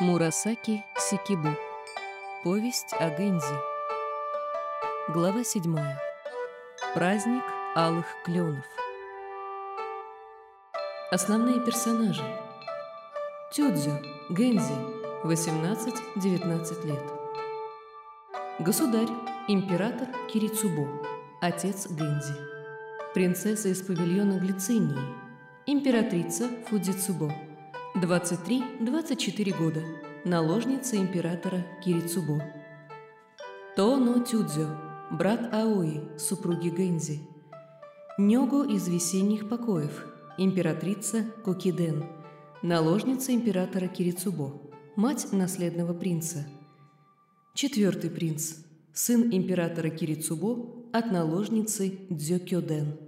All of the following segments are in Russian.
Мурасаки Сикибу. Повесть о Гэнзи. Глава 7. Праздник алых кленов. Основные персонажи. Тюдзю, Гэнзи, 18-19 лет. Государь, император Кирицубо, отец Гэнзи. Принцесса из павильона Глицинии, императрица Фудзицубо, 23-24 года, наложница императора Кирицубо. Тоно Тюдзё, брат Аои, супруги Гэнзи. Нёго из весенних покоев, императрица Кокиден, наложница императора Кирицубо, мать наследного принца. Четвертый принц, сын императора Кирицубо от наложницы Дзёкёден.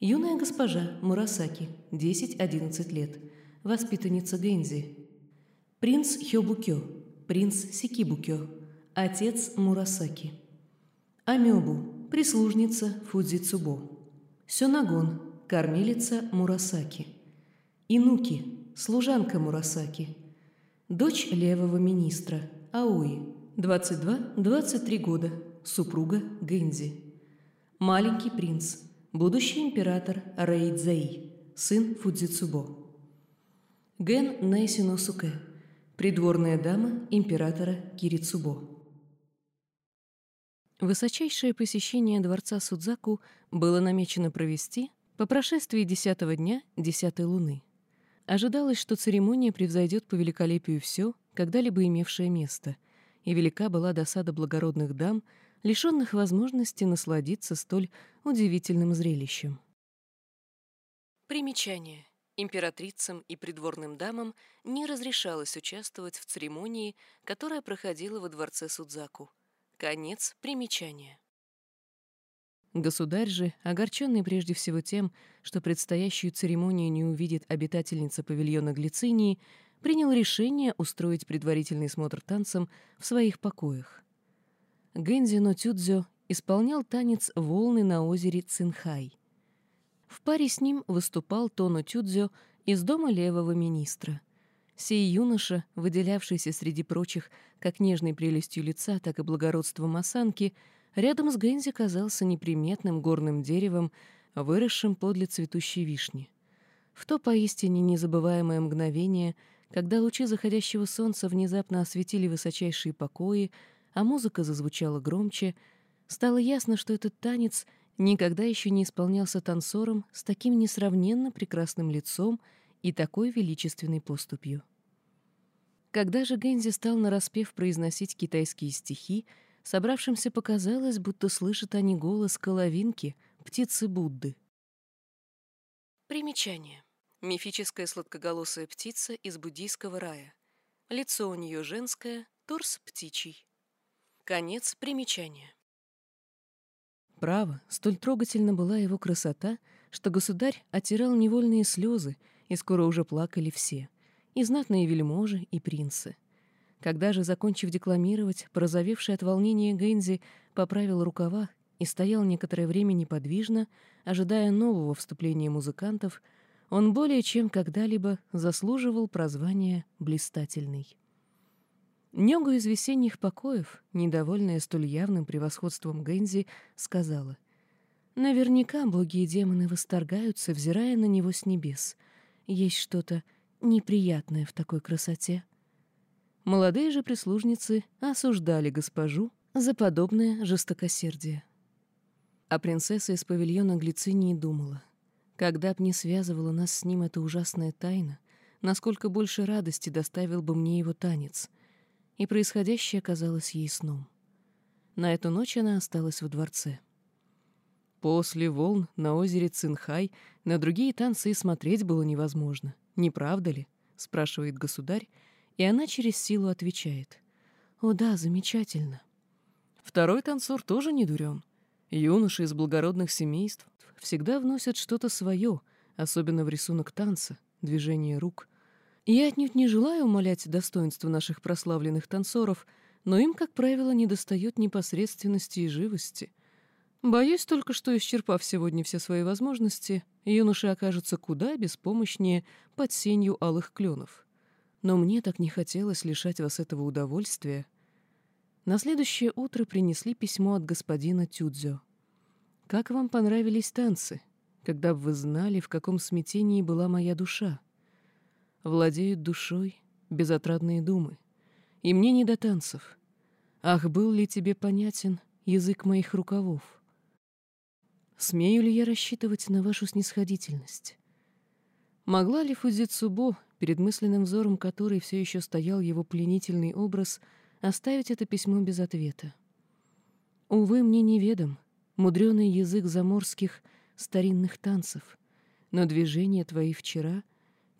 Юная госпожа Мурасаки, 10-11 лет – воспитанница Гэнзи. Принц Хёбукё, принц Сикибукё, отец Мурасаки. Амёбу, прислужница Фудзицубо. Сёнагон, кормилица Мурасаки. Инуки, служанка Мурасаки. Дочь левого министра, Аои, 22-23 года, супруга Гэнзи. Маленький принц, будущий император Рейдзей, сын Фудзицубо. Ген Найсиносуке, придворная дама императора Кирицубо. Высочайшее посещение дворца Судзаку было намечено провести по прошествии десятого дня десятой луны. Ожидалось, что церемония превзойдет по великолепию все, когда-либо имевшее место, и велика была досада благородных дам, лишенных возможности насладиться столь удивительным зрелищем. Примечание. Императрицам и придворным дамам не разрешалось участвовать в церемонии, которая проходила во дворце Судзаку. Конец примечания. Государь же, огорченный прежде всего тем, что предстоящую церемонию не увидит обитательница павильона Глицинии, принял решение устроить предварительный смотр танцам в своих покоях. Гэнзи Тюдзё исполнял танец «Волны на озере Цинхай». В паре с ним выступал Тоно Тюдзё из дома левого министра. Сей юноша, выделявшийся среди прочих как нежной прелестью лица, так и благородством осанки, рядом с Гэнзи казался неприметным горным деревом, выросшим подле цветущей вишни. В то поистине незабываемое мгновение, когда лучи заходящего солнца внезапно осветили высочайшие покои, а музыка зазвучала громче, стало ясно, что этот танец — никогда еще не исполнялся танцором с таким несравненно прекрасным лицом и такой величественной поступью. Когда же Гэнзи стал нараспев произносить китайские стихи, собравшимся показалось, будто слышат они голос коловинки, птицы Будды. Примечание. Мифическая сладкоголосая птица из буддийского рая. Лицо у нее женское, торс птичий. Конец примечания. Право, столь трогательна была его красота, что государь оттирал невольные слезы, и скоро уже плакали все, и знатные вельможи, и принцы. Когда же, закончив декламировать, прозовевший от волнения Гэнзи поправил рукава и стоял некоторое время неподвижно, ожидая нового вступления музыкантов, он более чем когда-либо заслуживал прозвания «блистательный». Нёга из весенних покоев, недовольная столь явным превосходством Гэнзи, сказала, «Наверняка боги и демоны восторгаются, взирая на него с небес. Есть что-то неприятное в такой красоте». Молодые же прислужницы осуждали госпожу за подобное жестокосердие. А принцесса из павильона Глицинии думала, когда б не связывала нас с ним эта ужасная тайна, насколько больше радости доставил бы мне его танец — и происходящее казалось ей сном. На эту ночь она осталась в дворце. После волн на озере Цинхай на другие танцы и смотреть было невозможно. Не правда ли? спрашивает государь, и она через силу отвечает. О да, замечательно. Второй танцор тоже не дурен. Юноши из благородных семейств всегда вносят что-то свое, особенно в рисунок танца, движение рук. Я отнюдь не желаю умалять достоинство наших прославленных танцоров, но им, как правило, недостает непосредственности и живости. Боюсь только, что, исчерпав сегодня все свои возможности, юноши окажутся куда беспомощнее под сенью алых кленов. но мне так не хотелось лишать вас этого удовольствия. На следующее утро принесли письмо от господина Тюдзё. «Как вам понравились танцы? Когда бы вы знали, в каком смятении была моя душа? Владеют душой безотрадные думы, и мне не до танцев. Ах, был ли тебе понятен язык моих рукавов? Смею ли я рассчитывать на вашу снисходительность? Могла ли Фудзицубо, перед мысленным взором которой все еще стоял его пленительный образ, оставить это письмо без ответа? Увы, мне неведом, мудреный язык заморских старинных танцев, но движения твои вчера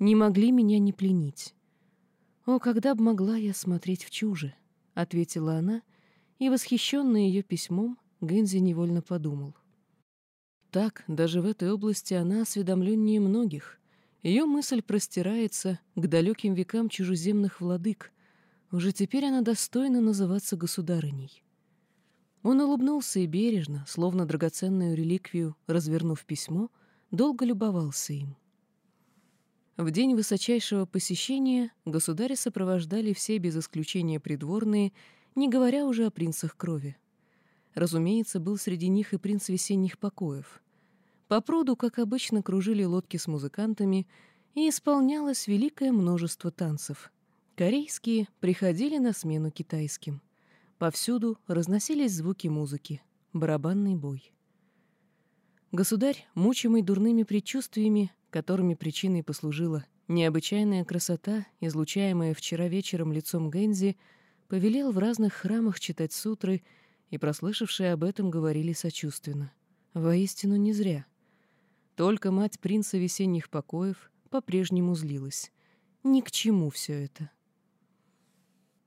не могли меня не пленить. О, когда б могла я смотреть в чуже, — ответила она, и, восхищенный ее письмом, Гэнзи невольно подумал. Так, даже в этой области она осведомленнее многих. Ее мысль простирается к далеким векам чужеземных владык. Уже теперь она достойна называться государыней. Он улыбнулся и бережно, словно драгоценную реликвию, развернув письмо, долго любовался им. В день высочайшего посещения государя сопровождали все без исключения придворные, не говоря уже о принцах крови. Разумеется, был среди них и принц весенних покоев. По пруду, как обычно, кружили лодки с музыкантами, и исполнялось великое множество танцев. Корейские приходили на смену китайским. Повсюду разносились звуки музыки, барабанный бой. Государь, мучимый дурными предчувствиями, которыми причиной послужила необычайная красота, излучаемая вчера вечером лицом Гэнзи, повелел в разных храмах читать сутры, и прослышавшие об этом говорили сочувственно. Воистину не зря. Только мать принца весенних покоев по-прежнему злилась. Ни к чему все это.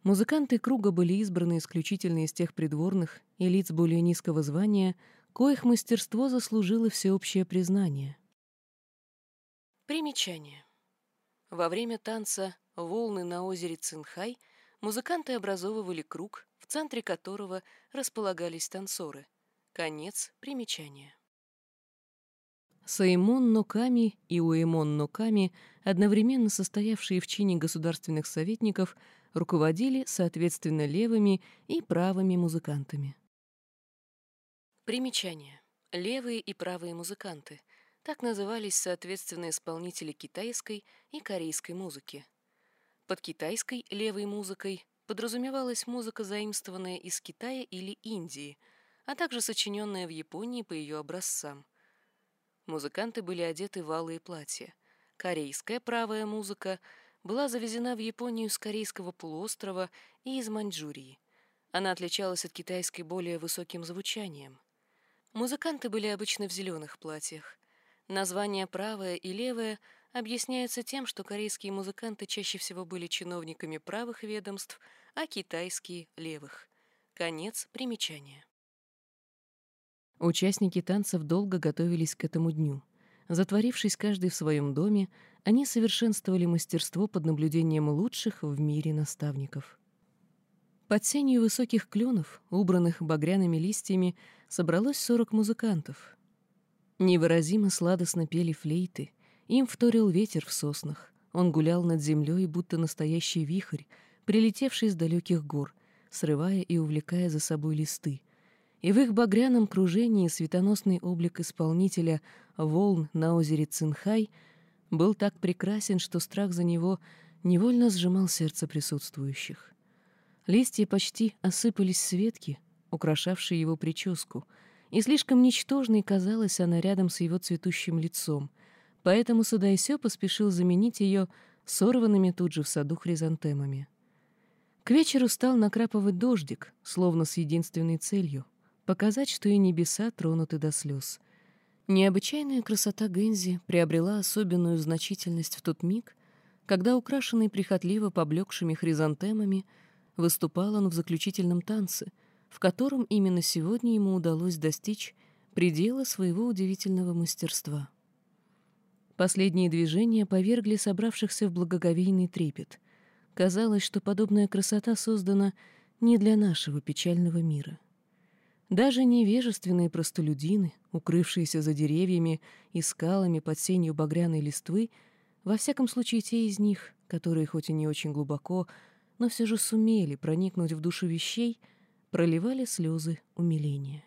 Музыканты круга были избраны исключительно из тех придворных и лиц более низкого звания, коих мастерство заслужило всеобщее признание — Примечание. Во время танца «Волны на озере Цинхай» музыканты образовывали круг, в центре которого располагались танцоры. Конец примечания. Саимон Ноками и Уэмон Ноками, одновременно состоявшие в чине государственных советников, руководили, соответственно, левыми и правыми музыкантами. Примечание. Левые и правые музыканты — так назывались, соответственно, исполнители китайской и корейской музыки. Под китайской левой музыкой подразумевалась музыка, заимствованная из Китая или Индии, а также сочиненная в Японии по ее образцам. Музыканты были одеты в алые платья. Корейская правая музыка была завезена в Японию с Корейского полуострова и из Маньчжурии. Она отличалась от китайской более высоким звучанием. Музыканты были обычно в зеленых платьях. Название «правое» и «левое» объясняется тем, что корейские музыканты чаще всего были чиновниками правых ведомств, а китайские — левых. Конец примечания. Участники танцев долго готовились к этому дню. Затворившись каждый в своем доме, они совершенствовали мастерство под наблюдением лучших в мире наставников. Под сенью высоких кленов, убранных багряными листьями, собралось сорок музыкантов, Невыразимо сладостно пели флейты, им вторил ветер в соснах. Он гулял над землей, будто настоящий вихрь, прилетевший с далеких гор, срывая и увлекая за собой листы. И в их багряном кружении светоносный облик исполнителя волн на озере Цинхай был так прекрасен, что страх за него невольно сжимал сердце присутствующих. Листья почти осыпались с ветки, украшавшей его прическу — и слишком ничтожной казалась она рядом с его цветущим лицом, поэтому Судайсё поспешил заменить ее сорванными тут же в саду хризантемами. К вечеру стал накрапывать дождик, словно с единственной целью — показать, что и небеса тронуты до слез. Необычайная красота Гензи приобрела особенную значительность в тот миг, когда, украшенный прихотливо поблекшими хризантемами, выступал он в заключительном танце — в котором именно сегодня ему удалось достичь предела своего удивительного мастерства. Последние движения повергли собравшихся в благоговейный трепет. Казалось, что подобная красота создана не для нашего печального мира. Даже невежественные простолюдины, укрывшиеся за деревьями и скалами под сенью багряной листвы, во всяком случае те из них, которые хоть и не очень глубоко, но все же сумели проникнуть в душу вещей, проливали слезы умиления.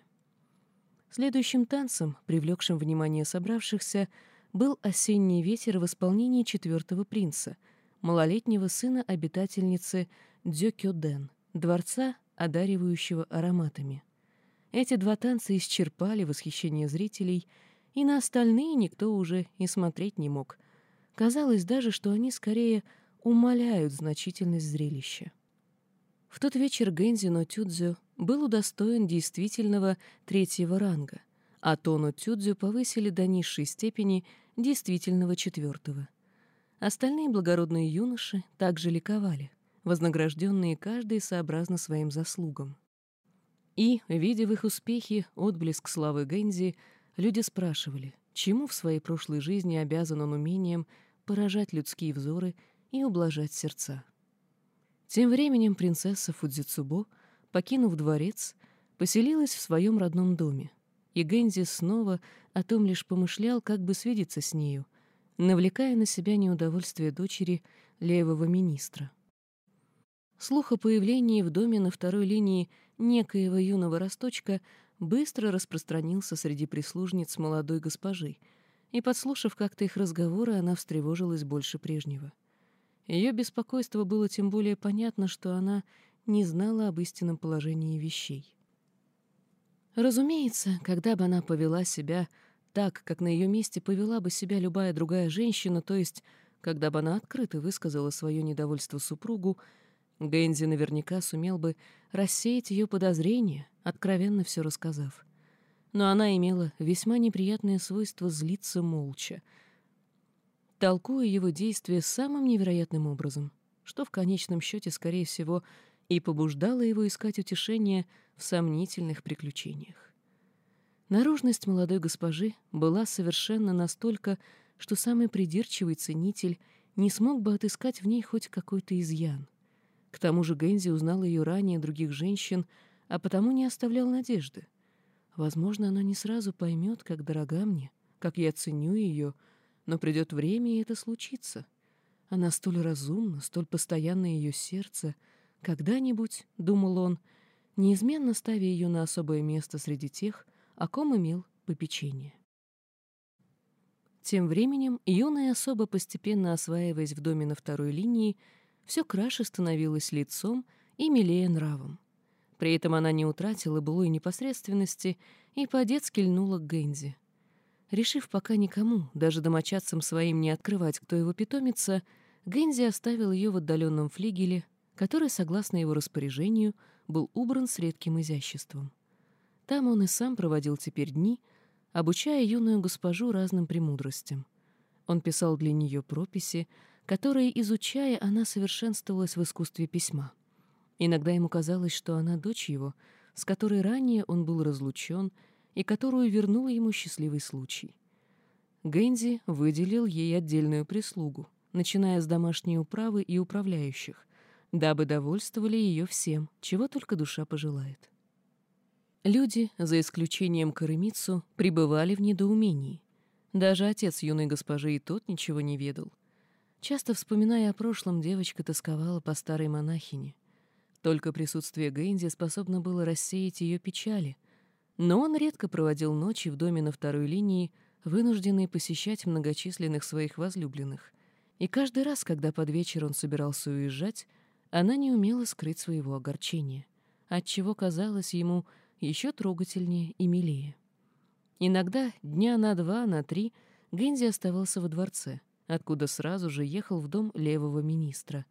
Следующим танцем, привлекшим внимание собравшихся, был «Осенний ветер» в исполнении четвертого принца, малолетнего сына обитательницы Дзёкёден, дворца, одаривающего ароматами. Эти два танца исчерпали восхищение зрителей, и на остальные никто уже и смотреть не мог. Казалось даже, что они скорее умаляют значительность зрелища. В тот вечер Гэнзи Тюдзю был удостоен действительного третьего ранга, а Тону Тюдзю повысили до низшей степени действительного четвертого. Остальные благородные юноши также ликовали, вознагражденные каждый сообразно своим заслугам. И, видя в их успехе отблеск славы Гэнзи, люди спрашивали, чему в своей прошлой жизни обязан он умением поражать людские взоры и ублажать сердца. Тем временем принцесса Фудзицубо, покинув дворец, поселилась в своем родном доме, и Гэнзи снова о том лишь помышлял, как бы свидеться с нею, навлекая на себя неудовольствие дочери левого министра. Слух о появлении в доме на второй линии некоего юного росточка быстро распространился среди прислужниц молодой госпожи, и, подслушав как-то их разговоры, она встревожилась больше прежнего. Ее беспокойство было тем более понятно, что она не знала об истинном положении вещей. Разумеется, когда бы она повела себя так, как на ее месте повела бы себя любая другая женщина, то есть, когда бы она открыто высказала свое недовольство супругу, Гэнзи наверняка сумел бы рассеять ее подозрения, откровенно все рассказав. Но она имела весьма неприятное свойство злиться молча, толкуя его действия самым невероятным образом, что в конечном счете, скорее всего, и побуждало его искать утешение в сомнительных приключениях. Наружность молодой госпожи была совершенно настолько, что самый придирчивый ценитель не смог бы отыскать в ней хоть какой-то изъян. К тому же Гэнзи узнал ее ранее других женщин, а потому не оставлял надежды. Возможно, она не сразу поймет, как дорога мне, как я ценю ее, но придет время, и это случится. Она столь разумна, столь постоянно ее сердце. Когда-нибудь, — думал он, — неизменно ставя ее на особое место среди тех, о ком имел попечение. Тем временем юная особа, постепенно осваиваясь в доме на второй линии, — все краше становилась лицом и милее нравом. При этом она не утратила былой непосредственности и по-детски льнула к Гэнзи. Решив пока никому, даже домочадцам своим, не открывать, кто его питомица, Гэнзи оставил ее в отдаленном флигеле, который, согласно его распоряжению, был убран с редким изяществом. Там он и сам проводил теперь дни, обучая юную госпожу разным премудростям. Он писал для нее прописи, которые, изучая, она совершенствовалась в искусстве письма. Иногда ему казалось, что она дочь его, с которой ранее он был разлучен и которую вернул ему счастливый случай. Гэнзи выделил ей отдельную прислугу, начиная с домашней управы и управляющих, дабы довольствовали ее всем, чего только душа пожелает. Люди, за исключением Каремицу, пребывали в недоумении. Даже отец юной госпожи и тот ничего не ведал — Часто вспоминая о прошлом, девочка тосковала по старой монахине. Только присутствие Гэнди способно было рассеять ее печали. Но он редко проводил ночи в доме на второй линии, вынужденный посещать многочисленных своих возлюбленных. И каждый раз, когда под вечер он собирался уезжать, она не умела скрыть своего огорчения, отчего казалось ему еще трогательнее и милее. Иногда, дня на два, на три, Гэнди оставался во дворце — откуда сразу же ехал в дом левого министра.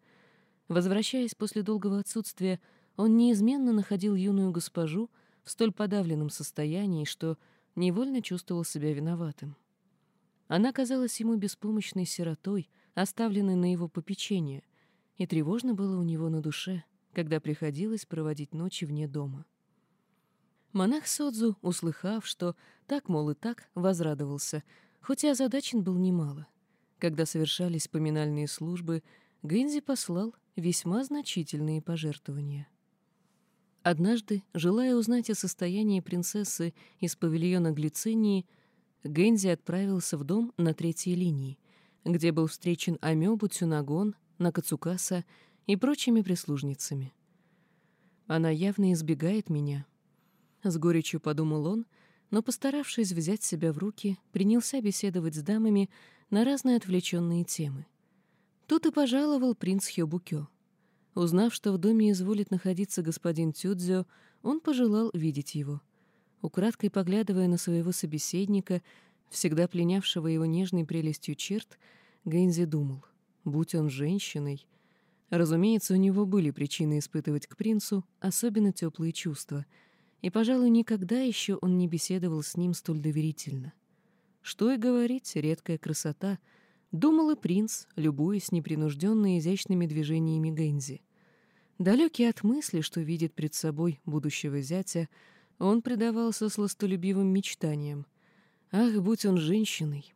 Возвращаясь после долгого отсутствия, он неизменно находил юную госпожу в столь подавленном состоянии, что невольно чувствовал себя виноватым. Она казалась ему беспомощной сиротой, оставленной на его попечение, и тревожно было у него на душе, когда приходилось проводить ночи вне дома. Монах Содзу, услыхав, что так, мол, и так, возрадовался, хоть и озадачен был немало. Когда совершались поминальные службы, Гэнзи послал весьма значительные пожертвования. Однажды, желая узнать о состоянии принцессы из павильона Глицинии, Гэнзи отправился в дом на третьей линии, где был встречен Амёбу Цюнагон Накацукаса и прочими прислужницами. Она явно избегает меня. С горечью подумал он, но, постаравшись взять себя в руки, принялся беседовать с дамами на разные отвлеченные темы. Тут и пожаловал принц Хёбукё. Узнав, что в доме изволит находиться господин Тюдзё, он пожелал видеть его. Украдкой поглядывая на своего собеседника, всегда пленявшего его нежной прелестью черт, Гэнзи думал, будь он женщиной. Разумеется, у него были причины испытывать к принцу особенно теплые чувства, и, пожалуй, никогда еще он не беседовал с ним столь доверительно. Что и говорить, редкая красота — Думал и принц, любуясь непринужденно изящными движениями Гэнзи. Далекий от мысли, что видит пред собой будущего зятя, он предавался сластолюбивым мечтаниям. Ах, будь он женщиной!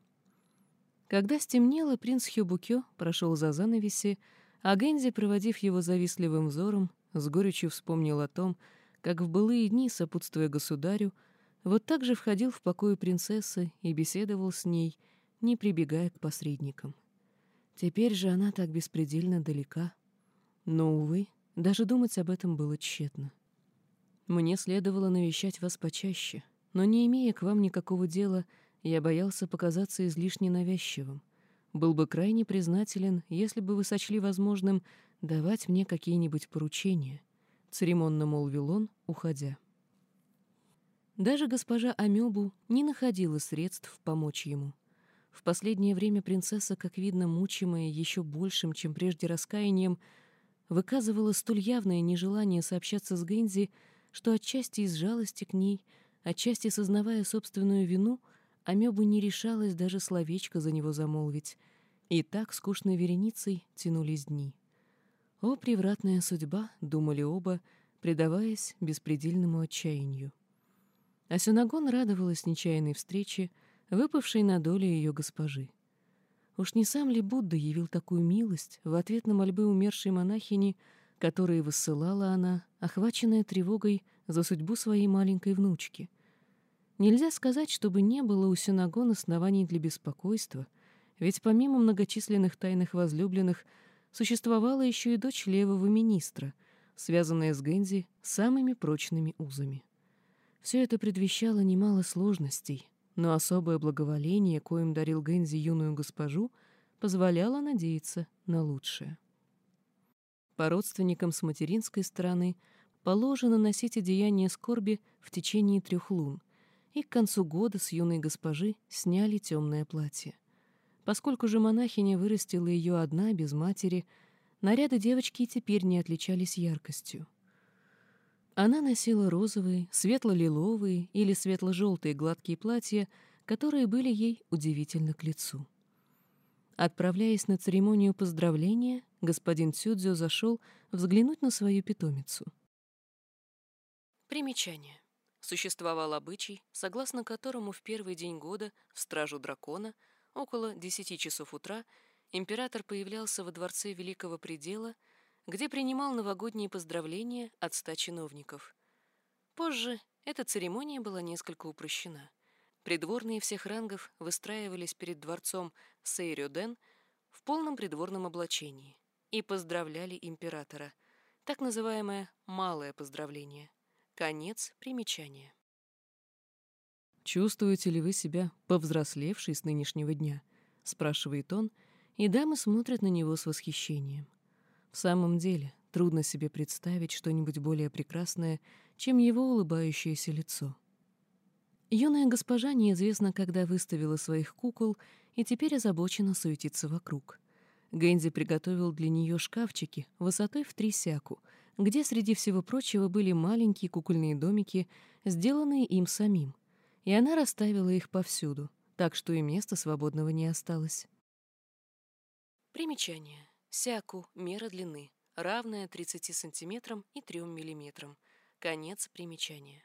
Когда стемнело, принц Хёбукё прошел за занавеси, а Гэнзи, проводив его завистливым взором, с горечью вспомнил о том, как в былые дни, сопутствуя государю, вот так же входил в покой принцессы и беседовал с ней — не прибегая к посредникам. Теперь же она так беспредельно далека. Но, увы, даже думать об этом было тщетно. Мне следовало навещать вас почаще, но, не имея к вам никакого дела, я боялся показаться излишне навязчивым. Был бы крайне признателен, если бы вы сочли возможным давать мне какие-нибудь поручения, — церемонно молвил он, уходя. Даже госпожа Амёбу не находила средств помочь ему. В последнее время принцесса, как видно, мучимая еще большим, чем прежде раскаянием, выказывала столь явное нежелание сообщаться с Гэнзи, что отчасти из жалости к ней, отчасти сознавая собственную вину, Амёба не решалась даже словечко за него замолвить. И так скучной вереницей тянулись дни. «О, превратная судьба!» — думали оба, предаваясь беспредельному отчаянию. А Сюнагон радовалась нечаянной встрече, выпавшей на долю ее госпожи. Уж не сам ли Будда явил такую милость в ответ на мольбы умершей монахини, которые высылала она, охваченная тревогой за судьбу своей маленькой внучки? Нельзя сказать, чтобы не было у Синагон оснований для беспокойства, ведь помимо многочисленных тайных возлюбленных существовала еще и дочь левого министра, связанная с Гэнзи самыми прочными узами. Все это предвещало немало сложностей, но особое благоволение, коим дарил Гэнзи юную госпожу, позволяло надеяться на лучшее. По родственникам с материнской стороны положено носить одеяние скорби в течение трех лун, и к концу года с юной госпожи сняли темное платье. Поскольку же монахиня вырастила ее одна, без матери, наряды девочки и теперь не отличались яркостью. Она носила розовые, светло-лиловые или светло-желтые гладкие платья, которые были ей удивительно к лицу. Отправляясь на церемонию поздравления, господин Цюдзё зашел взглянуть на свою питомицу. Примечание. Существовал обычай, согласно которому в первый день года в стражу дракона около 10 часов утра император появлялся во дворце Великого Предела — где принимал новогодние поздравления от ста чиновников. Позже эта церемония была несколько упрощена. Придворные всех рангов выстраивались перед дворцом Сейрёден в полном придворном облачении и поздравляли императора, так называемое «малое поздравление». Конец примечания. «Чувствуете ли вы себя повзрослевшей с нынешнего дня?» — спрашивает он, и дамы смотрят на него с восхищением. В самом деле, трудно себе представить что-нибудь более прекрасное, чем его улыбающееся лицо. Юная госпожа неизвестно, когда выставила своих кукол и теперь озабоченно суетится вокруг. Гэнзи приготовил для нее шкафчики высотой в три сяку, где среди всего прочего были маленькие кукольные домики, сделанные им самим, и она расставила их повсюду, так что и места свободного не осталось. Примечание. Сяку — мера длины, равная 30 сантиметрам и 3 миллиметрам. Конец примечания.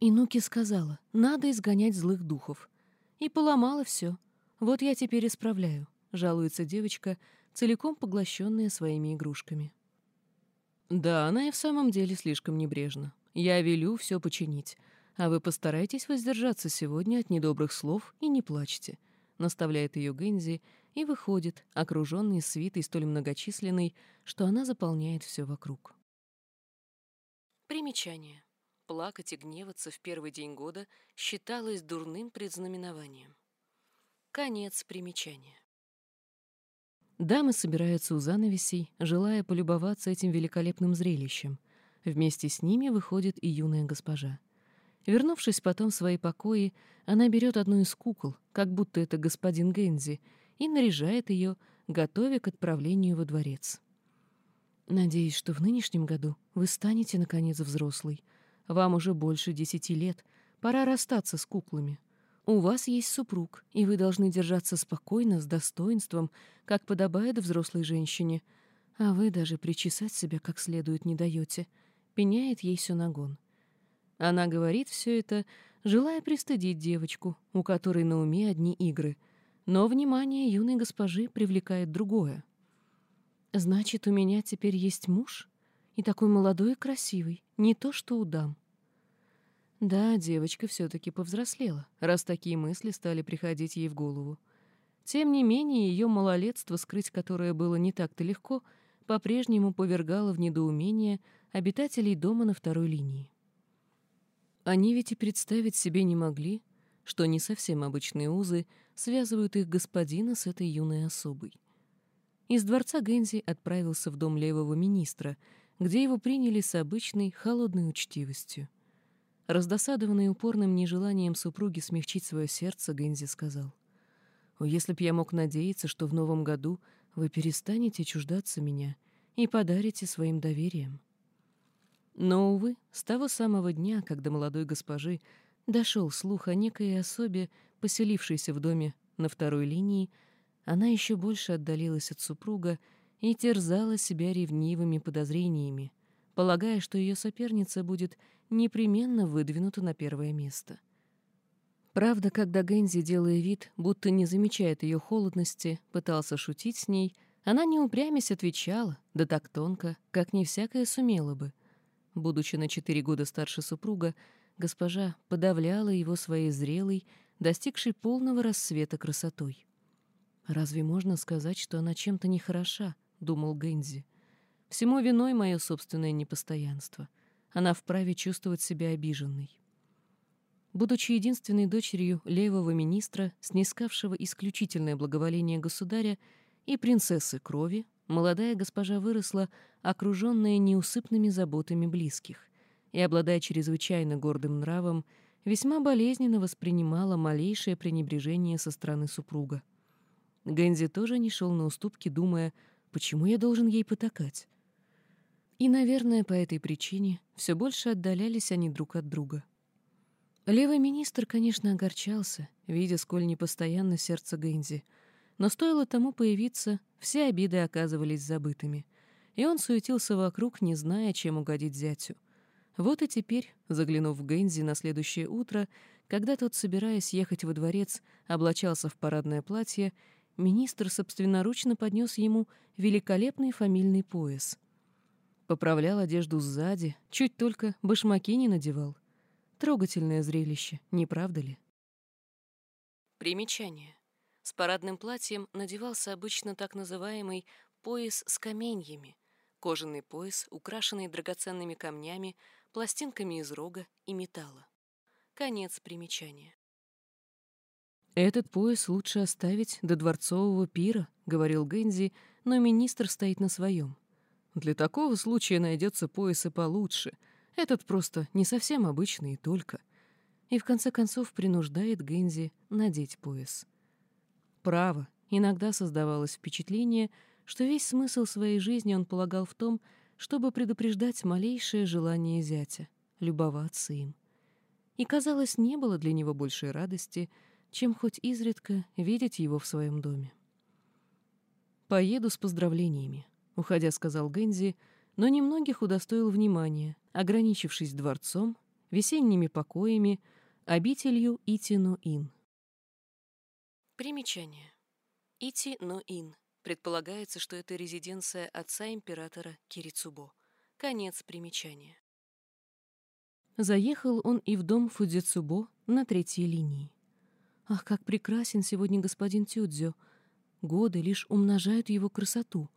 Инуки сказала, надо изгонять злых духов. И поломала все. Вот я теперь исправляю, жалуется девочка, целиком поглощенная своими игрушками. Да, она и в самом деле слишком небрежна. Я велю все починить, а вы постарайтесь воздержаться сегодня от недобрых слов и не плачьте, наставляет ее Гэнзи, и выходит, окруженный свитой столь многочисленной, что она заполняет все вокруг. Примечание. Плакать и гневаться в первый день года считалось дурным предзнаменованием. Конец примечания. Дамы собираются у занавесей, желая полюбоваться этим великолепным зрелищем. Вместе с ними выходит и юная госпожа. Вернувшись потом в свои покои, она берет одну из кукол, как будто это господин Гензи, и наряжает ее, готовя к отправлению во дворец. Надеюсь, что в нынешнем году вы станете, наконец, взрослой. Вам уже больше десяти лет. Пора расстаться с куклами. У вас есть супруг, и вы должны держаться спокойно, с достоинством, как подобает взрослой женщине. А вы даже причесать себя как следует не даете. Пеняет ей Сюнагон. Она говорит все это, желая пристыдить девочку, у которой на уме одни игры. Но внимание юной госпожи привлекает другое — Значит, у меня теперь есть муж? И такой молодой и красивый, не то что у дам. Да, девочка все-таки повзрослела, раз такие мысли стали приходить ей в голову. Тем не менее, ее малолетство, скрыть которое было не так-то легко, по-прежнему повергало в недоумение обитателей дома на второй линии. Они ведь и представить себе не могли, что не совсем обычные узы связывают их господина с этой юной особой. Из дворца Гензи отправился в дом левого министра, где его приняли с обычной холодной учтивостью. Раздосадованный упорным нежеланием супруги смягчить свое сердце, Гензи сказал, «О, если б я мог надеяться, что в новом году вы перестанете чуждаться меня и подарите своим доверием». Но, увы, с того самого дня, когда молодой госпожи дошел слух о некой особе, поселившейся в доме на второй линии, она еще больше отдалилась от супруга и терзала себя ревнивыми подозрениями, полагая, что ее соперница будет непременно выдвинута на первое место. Правда, когда Гэнзи, делая вид, будто не замечает ее холодности, пытался шутить с ней, она не упрямясь отвечала, да так тонко, как не всякая сумела бы. Будучи на четыре года старше супруга, госпожа подавляла его своей зрелой, достигшей полного рассвета красотой. «Разве можно сказать, что она чем-то нехороша?» — думал Гэнзи. «Всему виной мое собственное непостоянство. Она вправе чувствовать себя обиженной». Будучи единственной дочерью левого министра, снискавшего исключительное благоволение государя и принцессы крови, молодая госпожа выросла, окруженная неусыпными заботами близких, и, обладая чрезвычайно гордым нравом, весьма болезненно воспринимала малейшее пренебрежение со стороны супруга. Гэнзи тоже не шел на уступки, думая, почему я должен ей потакать. И, наверное, по этой причине все больше отдалялись они друг от друга. Левый министр, конечно, огорчался, видя, сколь непостоянно сердце Гэнзи, но стоило тому появиться, все обиды оказывались забытыми, и он суетился вокруг, не зная, чем угодить зятю. Вот и теперь, заглянув в Гэнзи на следующее утро, когда тот, собираясь ехать во дворец, облачался в парадное платье министр собственноручно поднес ему великолепный фамильный пояс. Поправлял одежду сзади, чуть только башмаки не надевал. Трогательное зрелище, не правда ли? Примечание. С парадным платьем надевался обычно так называемый пояс с каменьями, кожаный пояс, украшенный драгоценными камнями, пластинками из рога и металла. Конец примечания. «Этот пояс лучше оставить до дворцового пира», — говорил Гэнзи, но министр стоит на своем. «Для такого случая найдется пояс и получше. Этот просто не совсем обычный и только». И в конце концов принуждает Гэнзи надеть пояс. Право, иногда создавалось впечатление, что весь смысл своей жизни он полагал в том, чтобы предупреждать малейшее желание зятя, любоваться им. И, казалось, не было для него большей радости — чем хоть изредка видеть его в своем доме. «Поеду с поздравлениями», — уходя сказал Гэнзи, но немногих удостоил внимания, ограничившись дворцом, весенними покоями, обителью Ити-но-Ин. Примечание. Ити-но-Ин. Предполагается, что это резиденция отца императора Кирицубо. Конец примечания. Заехал он и в дом Фудзицубо на третьей линии. «Ах, как прекрасен сегодня господин Тюдзю!» годы лишь умножают его красоту.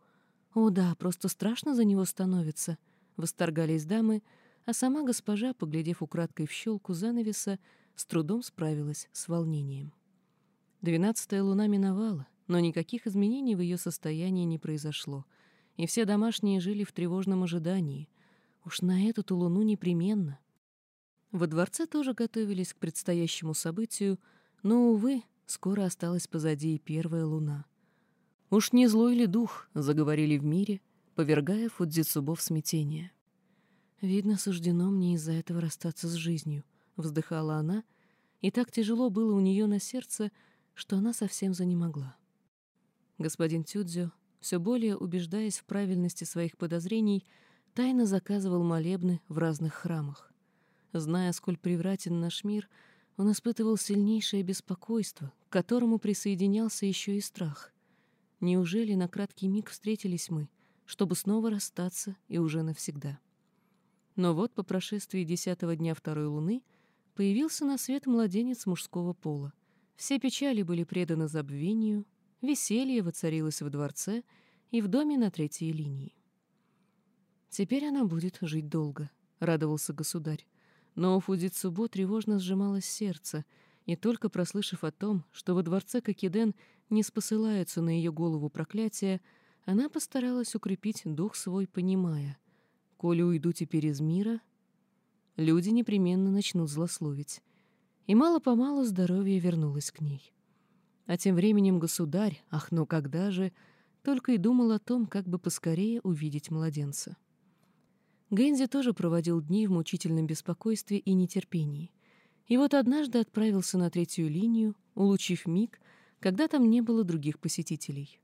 О да, просто страшно за него становится, — восторгались дамы, а сама госпожа, поглядев украдкой в щелку занавеса, с трудом справилась с волнением. Двенадцатая луна миновала, но никаких изменений в ее состоянии не произошло, и все домашние жили в тревожном ожидании. Уж на эту луну непременно. Во дворце тоже готовились к предстоящему событию, но, увы, скоро осталась позади и первая луна. «Уж не злой ли дух?» — заговорили в мире, повергая Фудзицубо в смятение. «Видно, суждено мне из-за этого расстаться с жизнью», — вздыхала она, и так тяжело было у нее на сердце, что она совсем занемогла. Господин Тюдзю, все более убеждаясь в правильности своих подозрений, тайно заказывал молебны в разных храмах. Зная, сколь превратен наш мир, он испытывал сильнейшее беспокойство, к которому присоединялся еще и страх. Неужели на краткий миг встретились мы, чтобы снова расстаться и уже навсегда? Но вот по прошествии десятого дня второй луны появился на свет младенец мужского пола. Все печали были преданы забвению, веселье воцарилось в дворце и в доме на третьей линии. «Теперь она будет жить долго», — радовался государь. Но у Фудзицубо тревожно сжималось сердце, и только прослышав о том, что во дворце Кокиден не спосылаются на ее голову проклятия, она постаралась укрепить дух свой, понимая, коли уйду теперь из мира, люди непременно начнут злословить. И мало-помалу здоровье вернулось к ней. А тем временем государь, ах, ну когда же, только и думал о том, как бы поскорее увидеть младенца. Гэнзи тоже проводил дни в мучительном беспокойстве и нетерпении. И вот однажды отправился на третью линию, улучив миг, когда там не было других посетителей.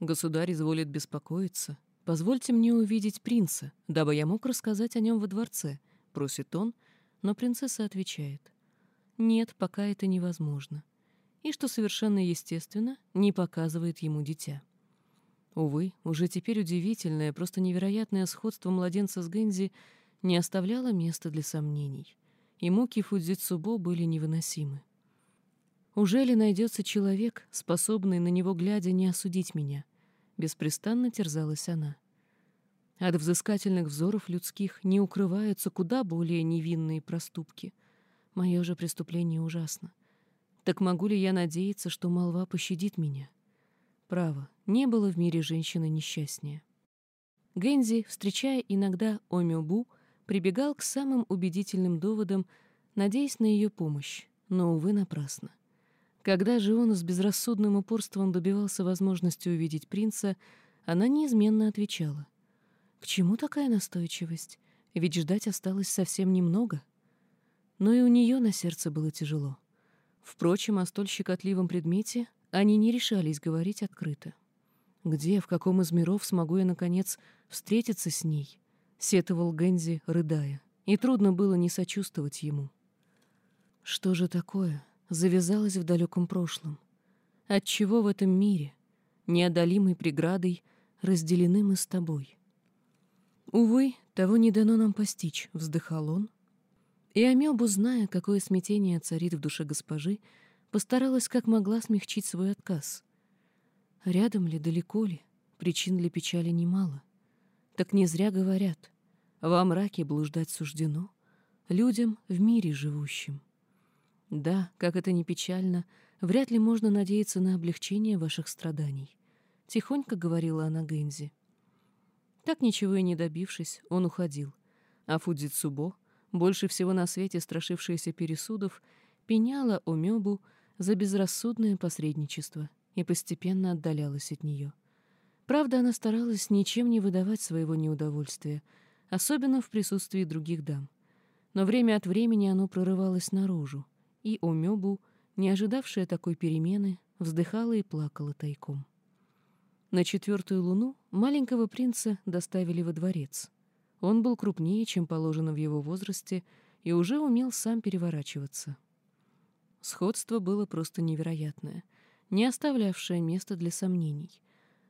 «Государь изволит беспокоиться. Позвольте мне увидеть принца, дабы я мог рассказать о нем во дворце», — просит он, но принцесса отвечает. «Нет, пока это невозможно». И, что совершенно естественно, не показывает ему дитя. Увы, уже теперь удивительное, просто невероятное сходство младенца с Гэнзи не оставляло места для сомнений, и муки Фудзицубо были невыносимы. Уже ли найдется человек, способный на него глядя не осудить меня? Беспрестанно терзалась она. От взыскательных взоров людских не укрываются куда более невинные проступки. Мое же преступление ужасно. Так могу ли я надеяться, что молва пощадит меня? Право, не было в мире женщины несчастнее. Гэнзи, встречая иногда Омиобу, прибегал к самым убедительным доводам, надеясь на ее помощь, но, увы, напрасно. Когда же он с безрассудным упорством добивался возможности увидеть принца, она неизменно отвечала. «К чему такая настойчивость? Ведь ждать осталось совсем немного». Но и у нее на сердце было тяжело. Впрочем, о столь щекотливом предмете они не решались говорить открыто. «Где, в каком из миров смогу я, наконец, встретиться с ней?» — сетовал Гензи, рыдая, и трудно было не сочувствовать ему. «Что же такое?» — завязалось в далеком прошлом. «Отчего в этом мире, неодолимой преградой, разделены мы с тобой?» «Увы, того не дано нам постичь», — вздыхал он. И Амебу, зная, какое смятение царит в душе госпожи, — Постаралась как могла смягчить свой отказ. Рядом ли, далеко ли, причин для печали немало. Так не зря говорят, во мраке блуждать суждено людям в мире живущим. Да, как это ни печально, вряд ли можно надеяться на облегчение ваших страданий. Тихонько говорила она Гэнзи. Так ничего и не добившись, он уходил. А Фудзицубо, больше всего на свете страшившаяся пересудов, пеняла Омёбу, за безрассудное посредничество и постепенно отдалялась от нее. Правда, она старалась ничем не выдавать своего неудовольствия, особенно в присутствии других дам. Но время от времени оно прорывалось наружу, и Омёбу, не ожидавшая такой перемены, вздыхала и плакала тайком. На четвертую луну маленького принца доставили во дворец. Он был крупнее, чем положено в его возрасте, и уже умел сам переворачиваться. Сходство было просто невероятное, не оставлявшее места для сомнений.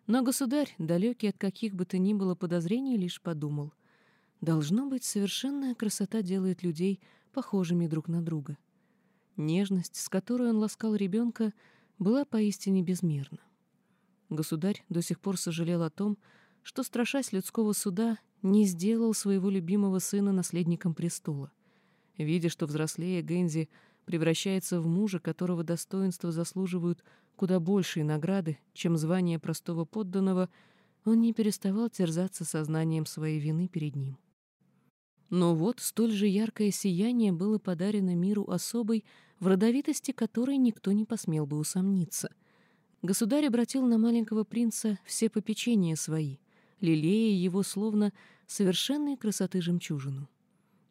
Но государь, далекий от каких бы то ни было подозрений, лишь подумал. Должно быть, совершенная красота делает людей похожими друг на друга. Нежность, с которой он ласкал ребенка, была поистине безмерна. государь до сих пор сожалел о том, что, страшась людского суда, не сделал своего любимого сына наследником престола. Видя, что взрослее Гензи превращается в мужа, которого достоинства заслуживают куда большие награды, чем звание простого подданного, он не переставал терзаться сознанием своей вины перед ним. Но вот столь же яркое сияние было подарено миру особой, в родовитости которой никто не посмел бы усомниться. Государь обратил на маленького принца все попечения свои, лелея его словно совершенной красоты жемчужину.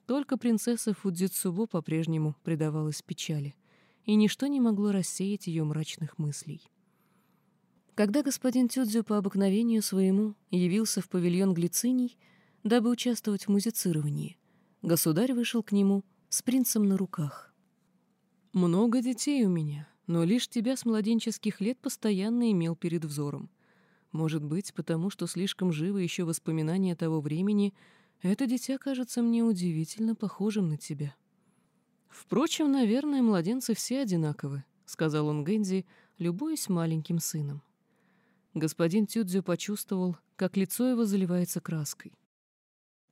Только принцесса Фудзицубо по-прежнему предавалась печали, и ничто не могло рассеять ее мрачных мыслей. Когда господин Тюдзю по обыкновению своему явился в павильон Глициний, дабы участвовать в музицировании, государь вышел к нему с принцем на руках. «Много детей у меня, но лишь тебя с младенческих лет постоянно имел перед взором. Может быть, потому что слишком живы еще воспоминания того времени, это дитя кажется мне удивительно похожим на тебя». «Впрочем, наверное, младенцы все одинаковы», — сказал он Гэнзи, любуясь маленьким сыном. Господин Тюдзю почувствовал, как лицо его заливается краской.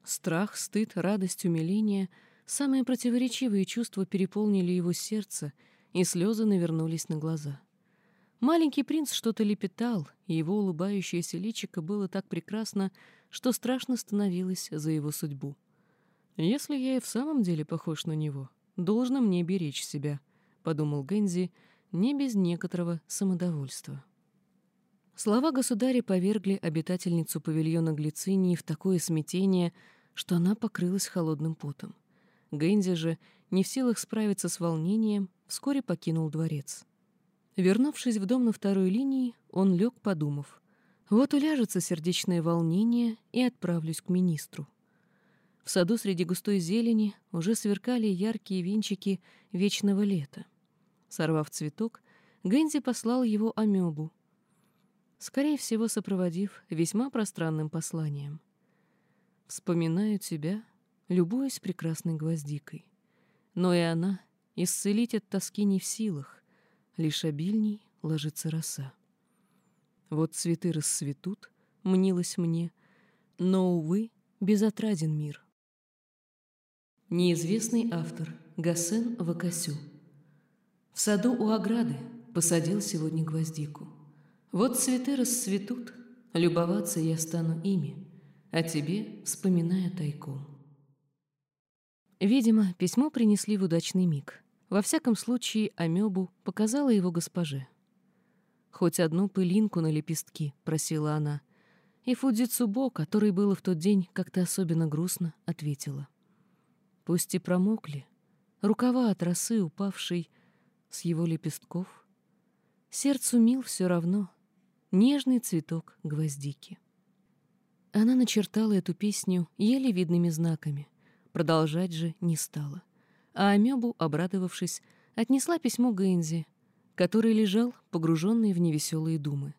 Страх, стыд, радость, умиление — самые противоречивые чувства переполнили его сердце, и слезы навернулись на глаза. Маленький принц что-то лепетал, и его улыбающееся личико было так прекрасно, что страшно становилось за его судьбу. «Если я и в самом деле похож на него, должно мне беречь себя», — подумал Гэнзи, не без некоторого самодовольства. Слова государя повергли обитательницу павильона Глицинии в такое смятение, что она покрылась холодным потом. Гэнзи же, не в силах справиться с волнением, вскоре покинул дворец. Вернувшись в дом на второй линии, он лег, подумав. Вот уляжется сердечное волнение, и отправлюсь к министру. В саду среди густой зелени уже сверкали яркие венчики вечного лета. Сорвав цветок, Гэнзи послал его амебу, скорее всего, сопроводив весьма пространным посланием. «Вспоминаю тебя, любуясь прекрасной гвоздикой. Но и она исцелить от тоски не в силах, лишь обильней ложится роса. Вот цветы расцветут, мнилось мне, но, увы, безотраден мир». Неизвестный автор Гасен Вакасю В саду у ограды посадил сегодня гвоздику. Вот цветы расцветут, любоваться я стану ими, а тебе вспоминая тайком. Видимо, письмо принесли в удачный миг. Во всяком случае, Амебу показала его госпоже. «Хоть одну пылинку на лепестки», — просила она. И Фудзицубо, который было в тот день как-то особенно грустно, ответила. «Пусть и промокли, рукава от росы, упавшей с его лепестков. Сердцу мил все равно, нежный цветок гвоздики. Она начертала эту песню еле видными знаками. Продолжать же не стала. А Амебу, обрадовавшись, отнесла письмо Гэнзи, который лежал, погруженный в невеселые думы.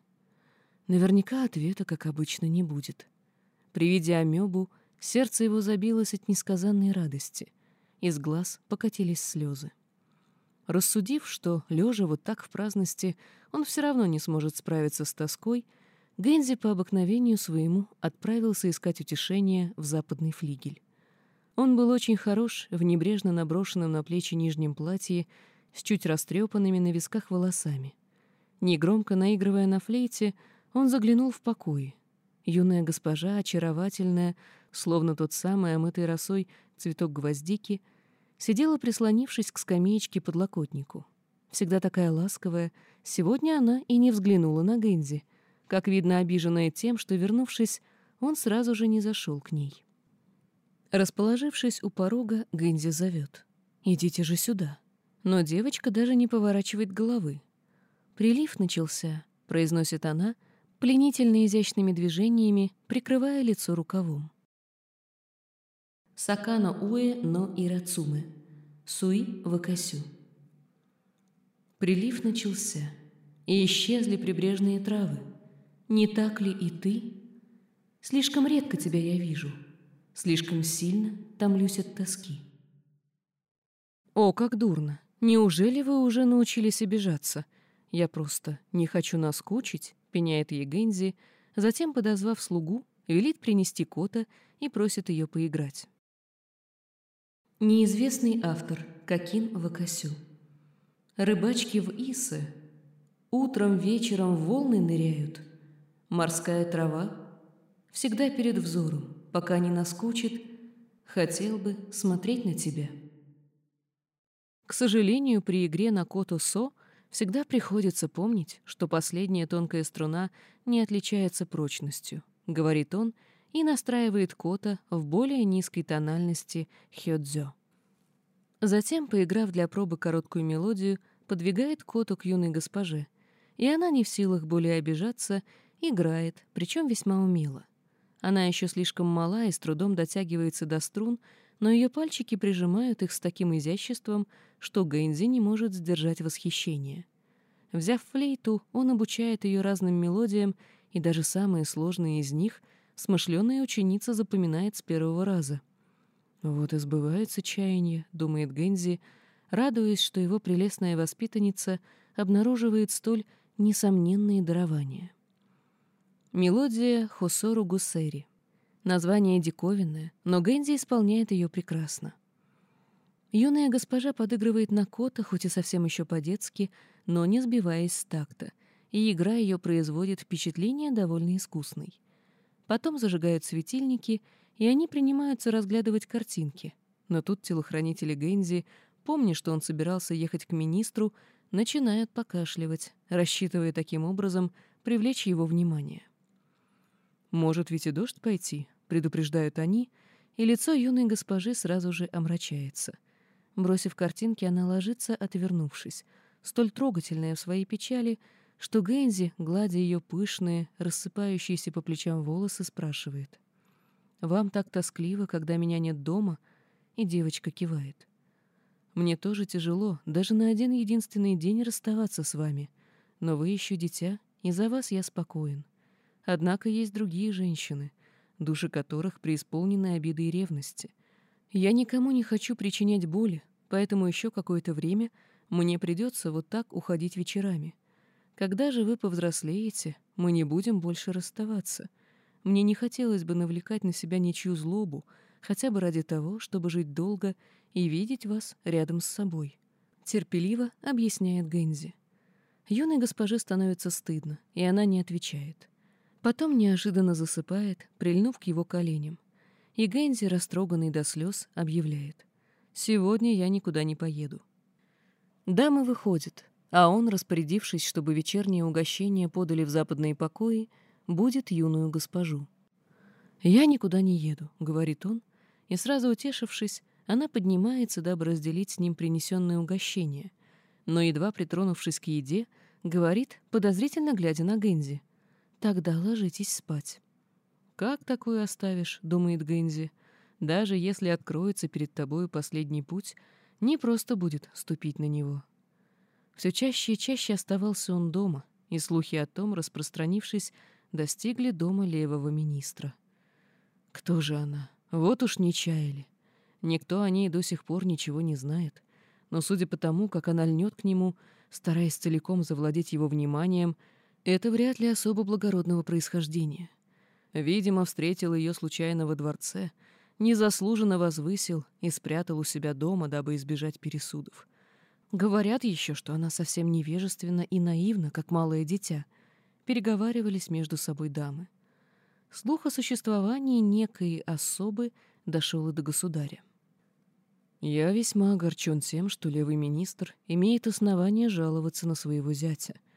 Наверняка ответа, как обычно, не будет. При виде Амебу сердце его забилось от несказанной радости. Из глаз покатились слезы. Рассудив, что, лежа вот так в праздности, он все равно не сможет справиться с тоской, Гензи по обыкновению своему отправился искать утешения в западный флигель. Он был очень хорош в небрежно наброшенном на плечи нижнем платье с чуть растрепанными на висках волосами. Негромко наигрывая на флейте, он заглянул в покой. Юная госпожа, очаровательная, словно тот самый омытый росой цветок гвоздики, сидела, прислонившись к скамеечке подлокотнику. Всегда такая ласковая, сегодня она и не взглянула на Гэнзи, как видно, обиженная тем, что, вернувшись, он сразу же не зашел к ней. Расположившись у порога, Гэнзи зовет. «Идите же сюда». Но девочка даже не поворачивает головы. «Прилив начался», — произносит она, пленительно изящными движениями, прикрывая лицо рукавом. Сакано уэ но ирацуме. Суи вакасю. Прилив начался, и исчезли прибрежные травы. Не так ли и ты? Слишком редко тебя я вижу. Слишком сильно томлюсь от тоски. О, как дурно! Неужели вы уже научились обижаться? Я просто не хочу наскучить, пеняет ей Гензи, затем, подозвав слугу, велит принести кота и просит ее поиграть. Неизвестный автор Какин Вакасю Рыбачки в Исе Утром, вечером волны ныряют. Морская трава Всегда перед взором, пока не наскучит, Хотел бы смотреть на тебя. К сожалению, при игре на коту Со всегда приходится помнить, что последняя тонкая струна не отличается прочностью, говорит он и настраивает кота в более низкой тональности хёдзё. Затем, поиграв для пробы короткую мелодию, подвигает коту к юной госпоже, и она не в силах более обижаться, играет, причем весьма умело. Она еще слишком мала и с трудом дотягивается до струн, но ее пальчики прижимают их с таким изяществом, что Гэнзи не может сдержать восхищение. Взяв флейту, он обучает ее разным мелодиям, и даже самые сложные из них смышленая ученица запоминает с первого раза. «Вот и сбывается чаяние», — думает Гэнзи, радуясь, что его прелестная воспитанница обнаруживает столь несомненные дарования. Мелодия Хосору Гусери. Название диковинное, но Гэнди исполняет ее прекрасно. Юная госпожа подыгрывает на кота, хоть и совсем еще по-детски, но не сбиваясь с такта, и игра ее производит впечатление довольно искусной. Потом зажигают светильники, и они принимаются разглядывать картинки. Но тут телохранители Гэнзи, помня, что он собирался ехать к министру, начинают покашливать, рассчитывая таким образом привлечь его внимание. «Может ведь и дождь пойти», — предупреждают они, и лицо юной госпожи сразу же омрачается. Бросив картинки, она ложится, отвернувшись, столь трогательная в своей печали, что Гэнзи, гладя ее пышные, рассыпающиеся по плечам волосы, спрашивает. «Вам так тоскливо, когда меня нет дома?» И девочка кивает. «Мне тоже тяжело, даже на один единственный день расставаться с вами, но вы еще дитя, и за вас я спокоен. Однако есть другие женщины, души которых преисполнены обиды и ревности. Я никому не хочу причинять боли, поэтому еще какое-то время мне придется вот так уходить вечерами. Когда же вы повзрослеете, мы не будем больше расставаться. Мне не хотелось бы навлекать на себя ничью злобу, хотя бы ради того, чтобы жить долго и видеть вас рядом с собой. Терпеливо объясняет Гензи. Юной госпоже становится стыдно, и она не отвечает. Потом неожиданно засыпает, прильнув к его коленям. И Гэнзи, растроганный до слез, объявляет. «Сегодня я никуда не поеду». Дамы выходят, а он, распорядившись, чтобы вечернее угощение подали в западные покои, будет юную госпожу. «Я никуда не еду», — говорит он, и сразу утешившись, она поднимается, дабы разделить с ним принесенное угощение, но, едва притронувшись к еде, говорит, подозрительно глядя на Гэнзи — Тогда ложитесь спать. «Как такое оставишь?» — думает Гэнзи. «Даже если откроется перед тобой последний путь, не просто будет ступить на него». Все чаще и чаще оставался он дома, и слухи о том, распространившись, достигли дома левого министра. Кто же она? Вот уж не чаяли. Никто о ней до сих пор ничего не знает. Но судя по тому, как она льнет к нему, стараясь целиком завладеть его вниманием, это вряд ли особо благородного происхождения. Видимо, встретил ее случайно во дворце, незаслуженно возвысил и спрятал у себя дома, дабы избежать пересудов. Говорят еще, что она совсем невежественна и наивна, как малое дитя. Переговаривались между собой дамы. Слух о существовании некой особы дошел и до государя. Я весьма огорчен тем, что левый министр имеет основание жаловаться на своего зятя —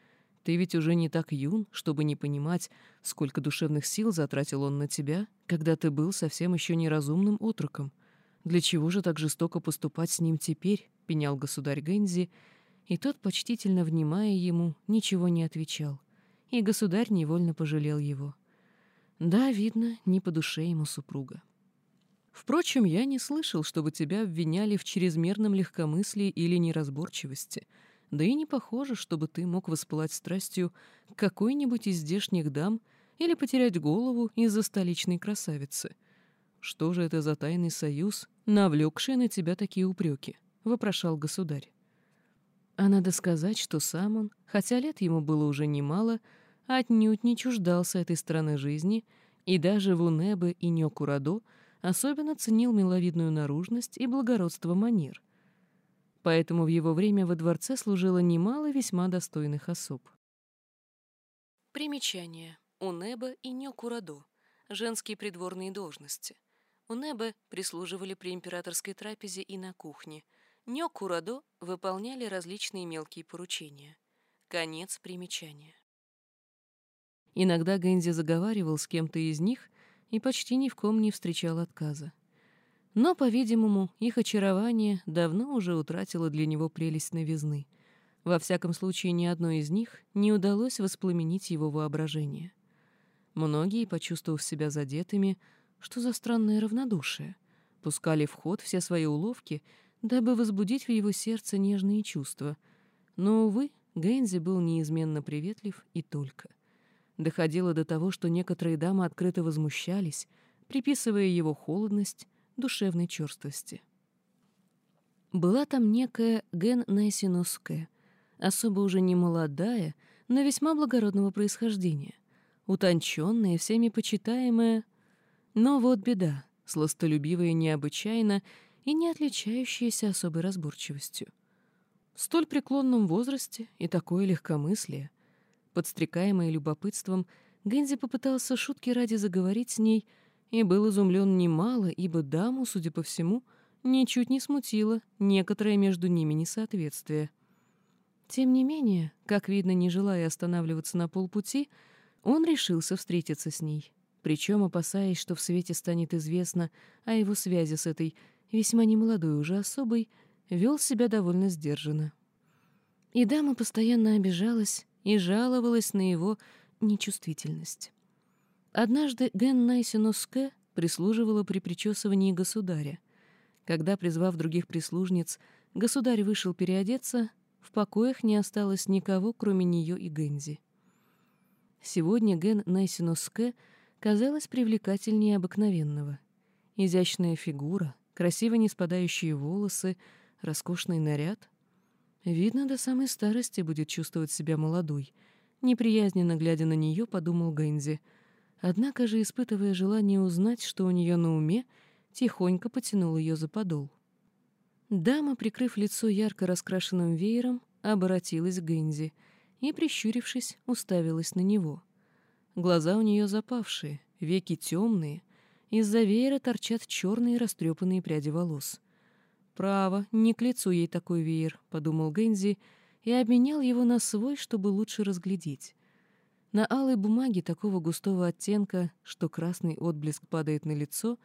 ты ведь уже не так юн, чтобы не понимать, сколько душевных сил затратил он на тебя, когда ты был совсем еще неразумным отроком. Для чего же так жестоко поступать с ним теперь?» — пенял государь Гэнзи, и тот, почтительно внимая ему, ничего не отвечал, и государь невольно пожалел его. Да, видно, не по душе ему супруга. Впрочем, я не слышал, чтобы тебя обвиняли в чрезмерном легкомыслии или неразборчивости — да и не похоже, чтобы ты мог воспылать страстью какой-нибудь из здешних дам или потерять голову из-за столичной красавицы. Что же это за тайный союз, навлекший на тебя такие упреки? — вопрошал государь. А надо сказать, что сам он, хотя лет ему было уже немало, отнюдь не чуждался этой стороны жизни и даже в Унебе и Нёкурадо особенно ценил миловидную наружность и благородство манер. Поэтому в его время во дворце служило немало весьма достойных особ. Примечание. Унеба и Нёкурадо — женские придворные должности. Унебе прислуживали при императорской трапезе и на кухне. Нёкурадо выполняли различные мелкие поручения. Конец примечания. Иногда Гэнзи заговаривал с кем-то из них и почти ни в ком не встречал отказа. Но, по-видимому, их очарование давно уже утратило для него прелесть новизны. Во всяком случае, ни одной из них не удалось воспламенить его воображение. Многие, почувствовав себя задетыми, что за странное равнодушие, пускали в ход все свои уловки, дабы возбудить в его сердце нежные чувства. Но, увы, Гэнзи был неизменно приветлив и только. Доходило до того, что некоторые дамы открыто возмущались, приписывая его холодность душевной черствости. Была там некая Ген Найсинуская, особо уже не молодая, но весьма благородного происхождения, утонченная, всеми почитаемая, но вот беда, сластолюбивая необычайно и не отличающаяся особой разборчивостью. В столь преклонном возрасте и такое легкомыслие. Подстрекаемый любопытством, Гэнзи попытался шутки ради заговорить с ней и был изумлен немало, ибо даму, судя по всему, ничуть не смутило некоторое между ними несоответствие. Тем не менее, как видно, не желая останавливаться на полпути, он решился встретиться с ней, причем опасаясь, что в свете станет известно о его связи с этой весьма немолодой уже особой, вел себя довольно сдержанно. И дама постоянно обижалась и жаловалась на его нечувствительность. Однажды Ген Найсиноске прислуживала при причесывании государя. Когда, призвав других прислужниц, государь вышел переодеться, в покоях не осталось никого, кроме нее и Гензи. Сегодня Ген Найсиноске казалась привлекательнее обыкновенного. Изящная фигура, красиво не спадающие волосы — Роскошный наряд? Видно, до самой старости будет чувствовать себя молодой. Неприязненно глядя на нее, подумал Гэнзи. Однако же, испытывая желание узнать, что у нее на уме, тихонько потянул ее за подол. Дама, прикрыв лицо ярко раскрашенным веером, обратилась к Гэнзи и, прищурившись, уставилась на него. Глаза у нее запавшие, веки темные, из-за веера торчат черные растрепанные пряди волос. «Право, не к лицу ей такой веер», — подумал Гэнзи и обменял его на свой, чтобы лучше разглядеть. На алой бумаге такого густого оттенка, что красный отблеск падает на лицо,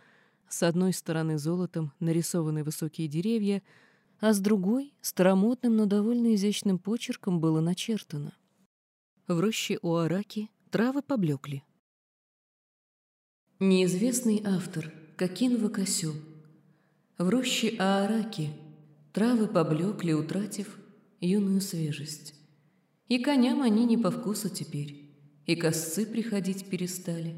с одной стороны золотом нарисованы высокие деревья, а с другой — старомодным, но довольно изящным почерком было начертано. В роще у Араки травы поблекли. Неизвестный автор Кокин Вакасю в роще Аараки травы поблекли, утратив юную свежесть. И коням они не по вкусу теперь, и косцы приходить перестали.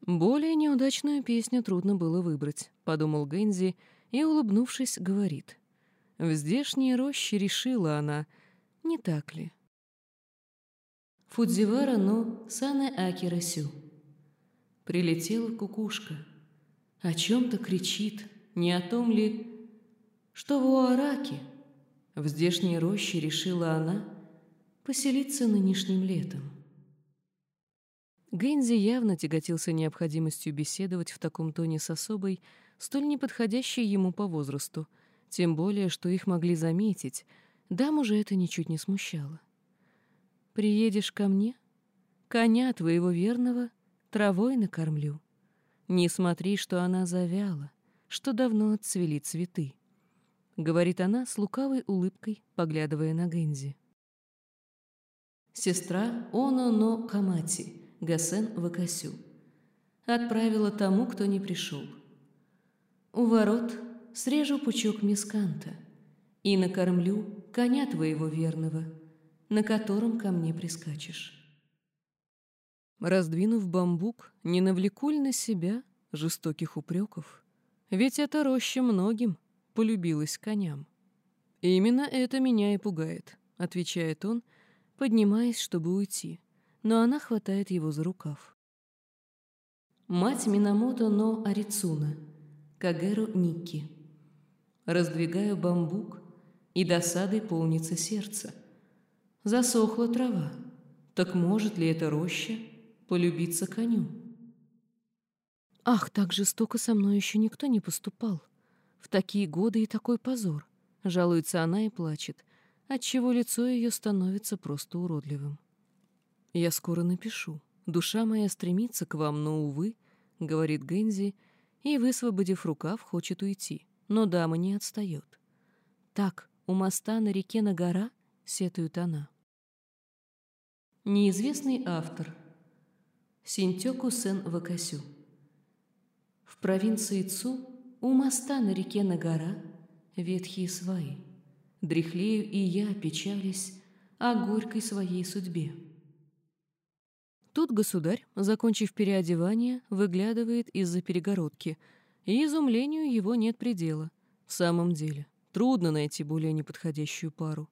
Более неудачную песню трудно было выбрать, подумал Гэнзи и, улыбнувшись, говорит. В здешней роще решила она, не так ли? Фудзивара но сане акирасю. Прилетела кукушка — о чем-то кричит, не о том ли, что в Уараке, в здешней роще решила она поселиться нынешним летом. Гэнзи явно тяготился необходимостью беседовать в таком тоне с особой, столь неподходящей ему по возрасту, тем более, что их могли заметить, дам уже это ничуть не смущало. «Приедешь ко мне? Коня твоего верного травой накормлю», не смотри, что она завяла, что давно отцвели цветы. Говорит она с лукавой улыбкой, поглядывая на Гэнзи. Сестра Оно но Камати, Гасен Вакасю, отправила тому, кто не пришел. У ворот срежу пучок мисканта и накормлю коня твоего верного, на котором ко мне прискачешь. Раздвинув бамбук, не навлеку на себя жестоких упреков? Ведь эта роща многим полюбилась коням. Именно это меня и пугает. — отвечает он, поднимаясь, чтобы уйти, но она хватает его за рукав. Мать Минамото но Арицуна, Кагеру Никки. Раздвигаю бамбук, и досадой полнится сердце. Засохла трава. Так может ли эта роща полюбиться коню? Ах, так жестоко со мной еще никто не поступал. В такие годы и такой позор. Жалуется она и плачет, отчего лицо ее становится просто уродливым. Я скоро напишу. Душа моя стремится к вам, но, увы, — говорит Гензи, и, высвободив рукав, хочет уйти. Но дама не отстает. Так, у моста на реке Нагора, — сетует она. Неизвестный автор. Синтёку Сен Вакасю. В провинции Цу, у моста на реке Нагора, ветхие сваи. Дряхлею и я печались о горькой своей судьбе. Тут государь, закончив переодевание, выглядывает из-за перегородки, и изумлению его нет предела. В самом деле, трудно найти более неподходящую пару.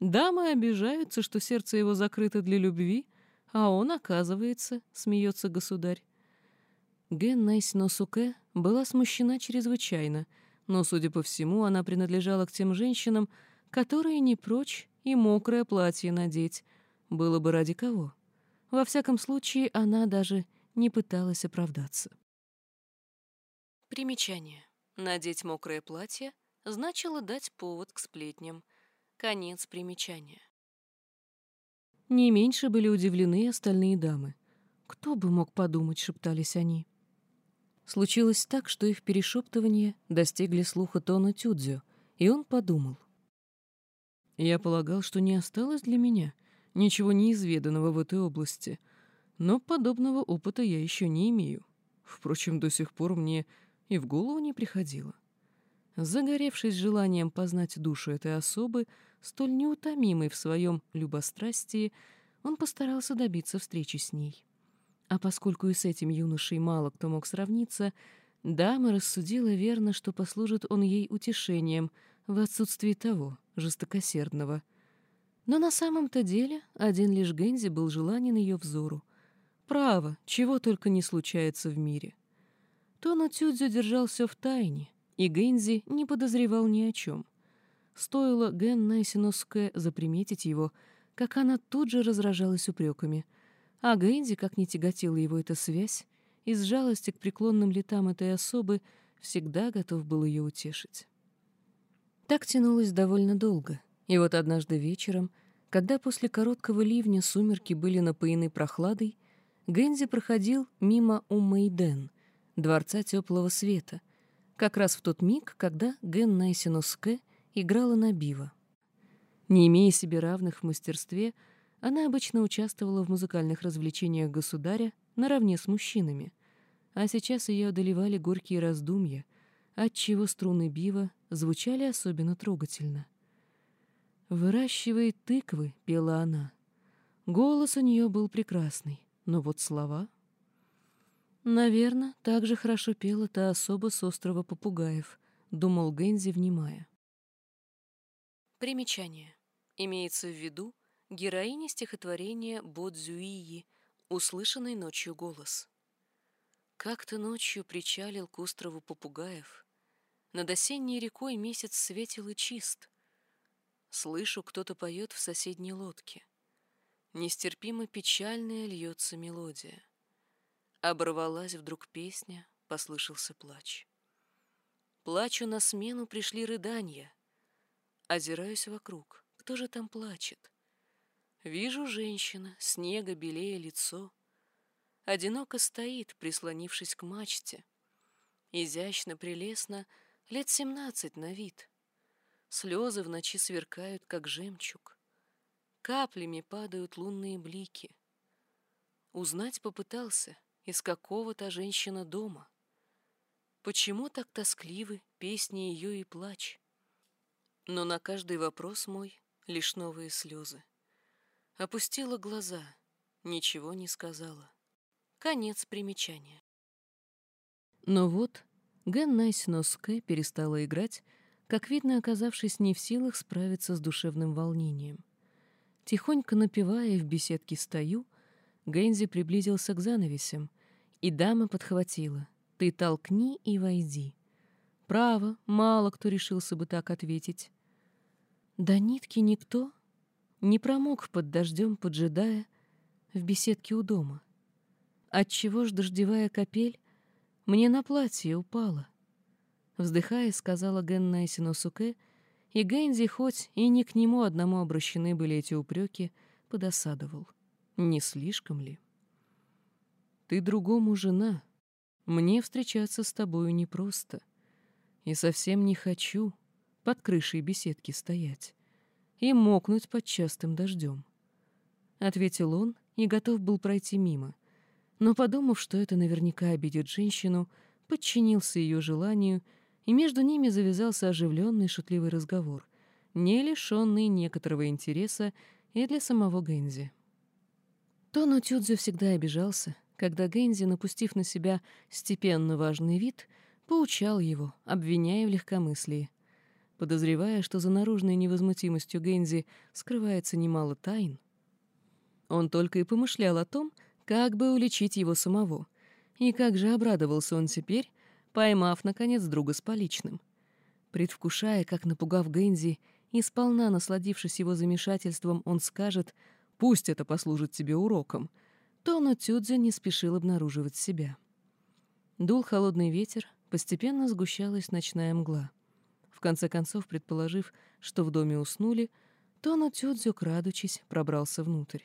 Дамы обижаются, что сердце его закрыто для любви, а он, оказывается, смеется государь. Ген Найсиносуке была смущена чрезвычайно, но, судя по всему, она принадлежала к тем женщинам, которые не прочь и мокрое платье надеть. Было бы ради кого. Во всяком случае, она даже не пыталась оправдаться. Примечание. Надеть мокрое платье значило дать повод к сплетням. Конец примечания. Не меньше были удивлены остальные дамы. «Кто бы мог подумать», — шептались они. Случилось так, что их перешептывания достигли слуха Тона Тюдзю, и он подумал. «Я полагал, что не осталось для меня ничего неизведанного в этой области, но подобного опыта я еще не имею. Впрочем, до сих пор мне и в голову не приходило. Загоревшись желанием познать душу этой особы, столь неутомимой в своем любострастии, он постарался добиться встречи с ней. А поскольку и с этим юношей мало кто мог сравниться, дама рассудила верно, что послужит он ей утешением в отсутствии того, жестокосердного. Но на самом-то деле один лишь Гензи был желанен ее взору. Право, чего только не случается в мире. Тону Тюдзю держал все в тайне, и Гензи не подозревал ни о чем. Стоило Ген Найсиноске заприметить его, как она тут же разражалась упреками — а Гэнди, как не тяготила его эта связь, из жалости к преклонным летам этой особы всегда готов был ее утешить. Так тянулось довольно долго, и вот однажды вечером, когда после короткого ливня сумерки были напоены прохладой, Гэнзи проходил мимо Умэйден, дворца теплого света, как раз в тот миг, когда Ген Найсинуске играла на бива. Не имея себе равных в мастерстве, она обычно участвовала в музыкальных развлечениях государя наравне с мужчинами, а сейчас ее одолевали горькие раздумья, отчего струны бива звучали особенно трогательно. «Выращивает тыквы», — пела она. Голос у нее был прекрасный, но вот слова... «Наверное, так же хорошо пела та особа с острова Попугаев», — думал Гензи, внимая. Примечание. Имеется в виду героиня стихотворения Бодзюии «Услышанный ночью голос». Как-то ночью причалил к острову попугаев. Над осенней рекой месяц светил и чист. Слышу, кто-то поет в соседней лодке. Нестерпимо печальная льется мелодия. Оборвалась вдруг песня, послышался плач. Плачу на смену пришли рыдания. Озираюсь вокруг, кто же там плачет? Вижу женщина, снега белее лицо. Одиноко стоит, прислонившись к мачте. Изящно, прелестно, лет семнадцать на вид. Слезы в ночи сверкают, как жемчуг. Каплями падают лунные блики. Узнать попытался, из какого то женщина дома. Почему так тоскливы песни ее и плач? Но на каждый вопрос мой лишь новые слезы. Опустила глаза, ничего не сказала. Конец примечания. Но вот Ген Найсиноске перестала играть, как видно, оказавшись не в силах справиться с душевным волнением. Тихонько напевая в беседке «Стою», Гэнзи приблизился к занавесям, и дама подхватила «Ты толкни и войди». Право, мало кто решился бы так ответить. До нитки никто не промок под дождем, поджидая в беседке у дома. Отчего ж дождевая капель мне на платье упала? Вздыхая, сказала Ген Суке, и Гэнзи, хоть и не к нему одному обращены были эти упреки, подосадовал. Не слишком ли? Ты другому жена. Мне встречаться с тобою непросто. И совсем не хочу под крышей беседки стоять и мокнуть под частым дождем. Ответил он и готов был пройти мимо, но, подумав, что это наверняка обидит женщину, подчинился ее желанию, и между ними завязался оживленный шутливый разговор, не лишенный некоторого интереса и для самого Гэнзи. Тоно Тюдзю всегда обижался, когда Гэнзи, напустив на себя степенно важный вид, поучал его, обвиняя в легкомыслии. Подозревая, что за наружной невозмутимостью Гэнзи скрывается немало тайн, он только и помышлял о том, как бы уличить его самого. И как же обрадовался он теперь, поймав, наконец, друга с поличным. Предвкушая, как, напугав Гэнзи и сполна насладившись его замешательством, он скажет — Пусть это послужит тебе уроком. Тоно Тюдзя не спешил обнаруживать себя. Дул холодный ветер, постепенно сгущалась ночная мгла. Конце концов, предположив, что в доме уснули, Тоно Тюдзю, крадучись, пробрался внутрь.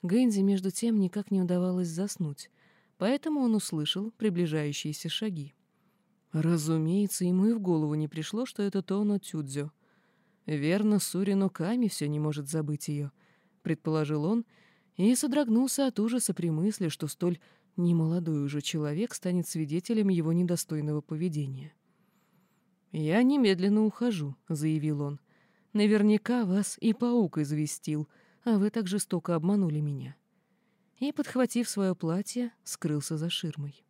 Гэнзи, между тем, никак не удавалось заснуть, поэтому он услышал приближающиеся шаги. Разумеется, ему и в голову не пришло, что это Тоно Тюдзю. Верно, Сурино Ками все не может забыть ее —— предположил он, и содрогнулся от ужаса при мысли, что столь немолодой уже человек станет свидетелем его недостойного поведения. «Я немедленно ухожу», — заявил он. «Наверняка вас и паук известил, а вы так жестоко обманули меня». И, подхватив свое платье, скрылся за ширмой.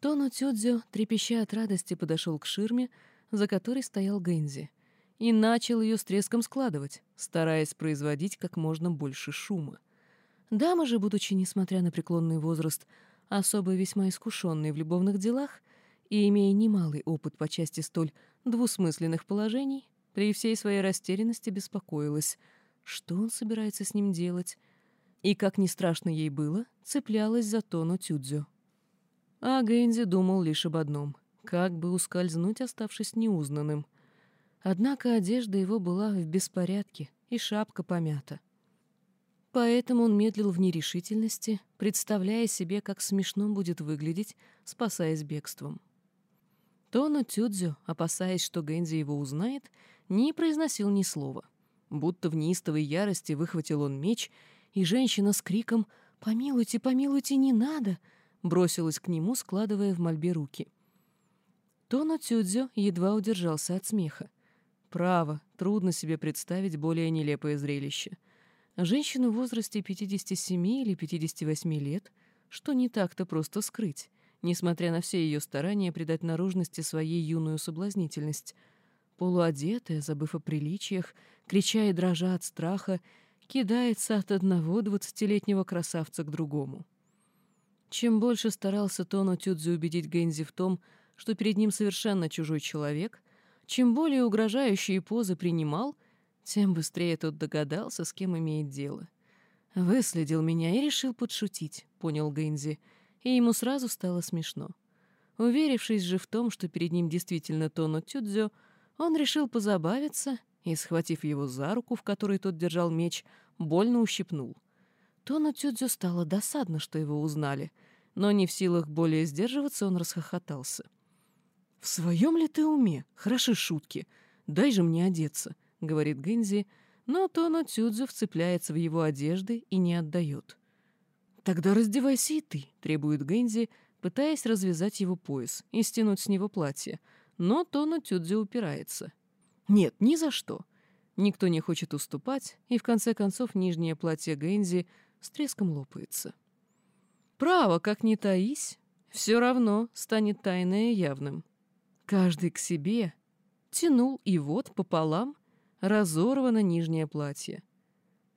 Тону Тюдзё, трепеща от радости, подошел к ширме, за которой стоял Гэнзи и начал ее с треском складывать, стараясь производить как можно больше шума. Дама же, будучи, несмотря на преклонный возраст, особо весьма искушенной в любовных делах и имея немалый опыт по части столь двусмысленных положений, при всей своей растерянности беспокоилась, что он собирается с ним делать, и, как ни страшно ей было, цеплялась за тону Тюдзю. А Гэнзи думал лишь об одном — как бы ускользнуть, оставшись неузнанным — Однако одежда его была в беспорядке, и шапка помята. Поэтому он медлил в нерешительности, представляя себе, как смешно будет выглядеть, спасаясь бегством. Тоно Тюдзю, опасаясь, что Гэнзи его узнает, не произносил ни слова. Будто в неистовой ярости выхватил он меч, и женщина с криком «Помилуйте, помилуйте, не надо!» бросилась к нему, складывая в мольбе руки. Тоно Тюдзю едва удержался от смеха. Право, трудно себе представить более нелепое зрелище. Женщину в возрасте 57 или 58 лет, что не так-то просто скрыть, несмотря на все ее старания придать наружности своей юную соблазнительность. Полуодетая, забыв о приличиях, крича и дрожа от страха, кидается от одного двадцатилетнего красавца к другому. Чем больше старался Тоно Тюдзи убедить Гэнзи в том, что перед ним совершенно чужой человек, чем более угрожающие позы принимал, тем быстрее тот догадался, с кем имеет дело. Выследил меня и решил подшутить, понял Гэнзи, и ему сразу стало смешно. Уверившись же в том, что перед ним действительно Тоно Тюдзё, он решил позабавиться и, схватив его за руку, в которой тот держал меч, больно ущипнул. Тоно Тюдзё стало досадно, что его узнали, но не в силах более сдерживаться, он расхохотался — «В своем ли ты уме? Хороши шутки. Дай же мне одеться», — говорит Гэнзи, но Тоно Тюдзю вцепляется в его одежды и не отдает. «Тогда раздевайся и ты», — требует Гэнзи, пытаясь развязать его пояс и стянуть с него платье, но Тоно Тюдзю упирается. «Нет, ни за что». Никто не хочет уступать, и в конце концов нижнее платье Гэнзи с треском лопается. Право, как ни таись, все равно станет тайное явным. Каждый к себе, тянул, и вот пополам разорвано нижнее платье.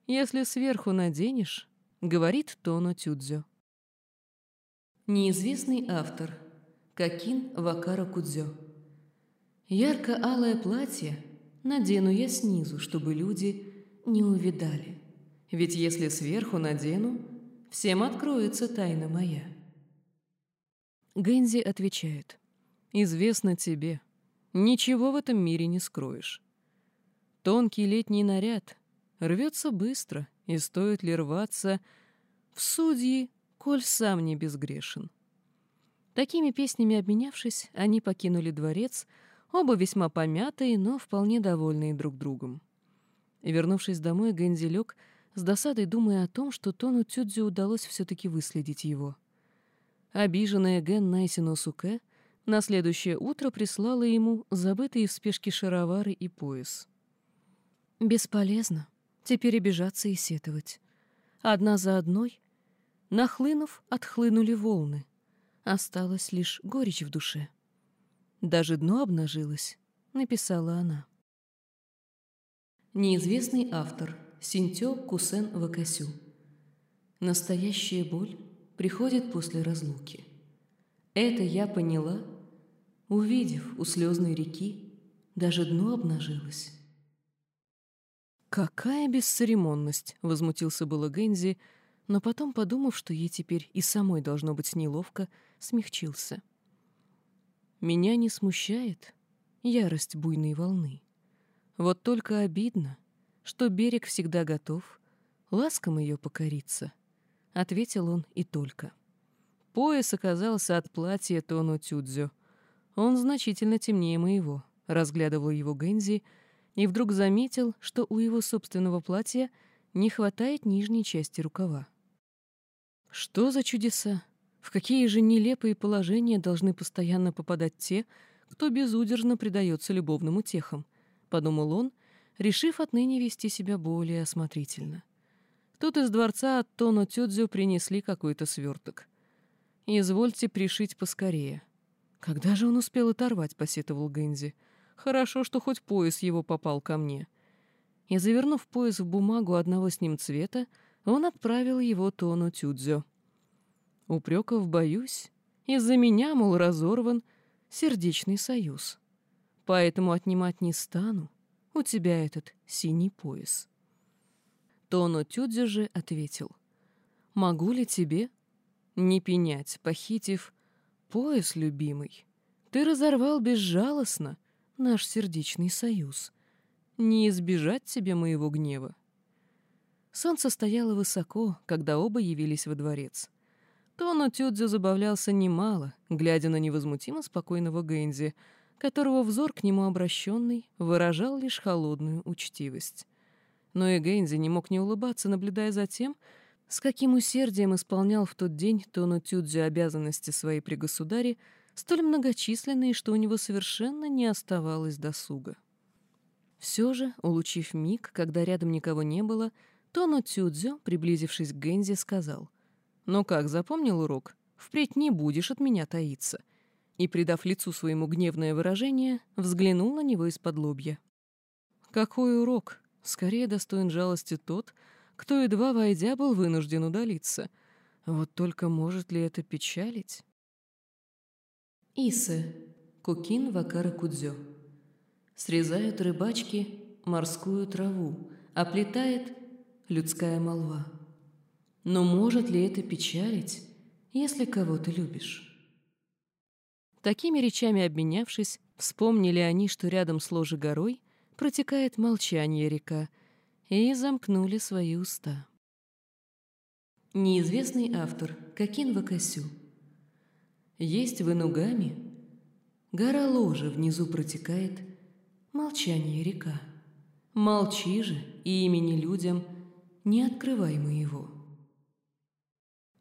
«Если сверху наденешь», — говорит Тоно Тюдзё. Неизвестный автор. Какин Вакара Кудзё. Ярко-алое платье надену я снизу, чтобы люди не увидали. Ведь если сверху надену, всем откроется тайна моя. Гэнзи отвечает. «Известно тебе. Ничего в этом мире не скроешь. Тонкий летний наряд рвется быстро, и стоит ли рваться в судьи, коль сам не безгрешен». Такими песнями обменявшись, они покинули дворец, оба весьма помятые, но вполне довольные друг другом. Вернувшись домой, Гэнзи лег, с досадой думая о том, что Тону Тюдзю удалось все-таки выследить его. Обиженная Ген Найсино Суке на следующее утро прислала ему забытые в спешке шаровары и пояс. Бесполезно. Теперь обижаться и сетовать. Одна за одной, нахлынув, отхлынули волны. Осталась лишь горечь в душе. Даже дно обнажилось, написала она. Неизвестный автор Синтё Кусен Вакасю. Настоящая боль приходит после разлуки. Это я поняла, увидев у слезной реки, даже дно обнажилось. «Какая бесцеремонность!» — возмутился было Гензи, но потом, подумав, что ей теперь и самой должно быть неловко, смягчился. «Меня не смущает ярость буйной волны. Вот только обидно, что берег всегда готов ласком ее покориться», — ответил он и только. Пояс оказался от платья Тону Тюдзю. Он значительно темнее моего, разглядывал его Гензи и вдруг заметил, что у его собственного платья не хватает нижней части рукава. Что за чудеса? В какие же нелепые положения должны постоянно попадать те, кто безудержно предается любовным утехам, подумал он, решив отныне вести себя более осмотрительно. Тут из дворца от Тоно Тёдзю принесли какой-то сверток. «Извольте пришить поскорее». «Когда же он успел оторвать?» — посетовал Гэнзи. «Хорошо, что хоть пояс его попал ко мне». И, завернув пояс в бумагу одного с ним цвета, он отправил его Тону Тюдзё. Упреков боюсь. Из-за меня, мол, разорван сердечный союз. Поэтому отнимать не стану у тебя этот синий пояс. Тону Тюдзи же ответил. «Могу ли тебе не пенять, похитив пояс, любимый? Ты разорвал безжалостно наш сердечный союз. Не избежать тебе моего гнева». Солнце стояло высоко, когда оба явились во дворец. Тону Тюдзю забавлялся немало, глядя на невозмутимо спокойного Гэнзи, которого взор к нему обращенный выражал лишь холодную учтивость. Но и Гэнзи не мог не улыбаться, наблюдая за тем, с каким усердием исполнял в тот день Тону Тюдзю обязанности своей при государе, столь многочисленные, что у него совершенно не оставалось досуга. Все же, улучив миг, когда рядом никого не было, Тону Тюдзю, приблизившись к Гэнзи, сказал, «Ну как, запомнил урок? Впредь не будешь от меня таиться». И, придав лицу своему гневное выражение, взглянул на него из-под лобья. «Какой урок? Скорее достоин жалости тот, кто, едва войдя, был вынужден удалиться. Вот только может ли это печалить? Исы. Кукин Вакара Кудзё. Срезают рыбачки морскую траву, оплетает людская молва. Но может ли это печалить, если кого ты любишь? Такими речами обменявшись, вспомнили они, что рядом с ложей горой протекает молчание река, и замкнули свои уста. Неизвестный автор Кокин Вакасю. Есть в Инугаме, гора ложа внизу протекает, молчание река. Молчи же, и имени людям не открывай моего.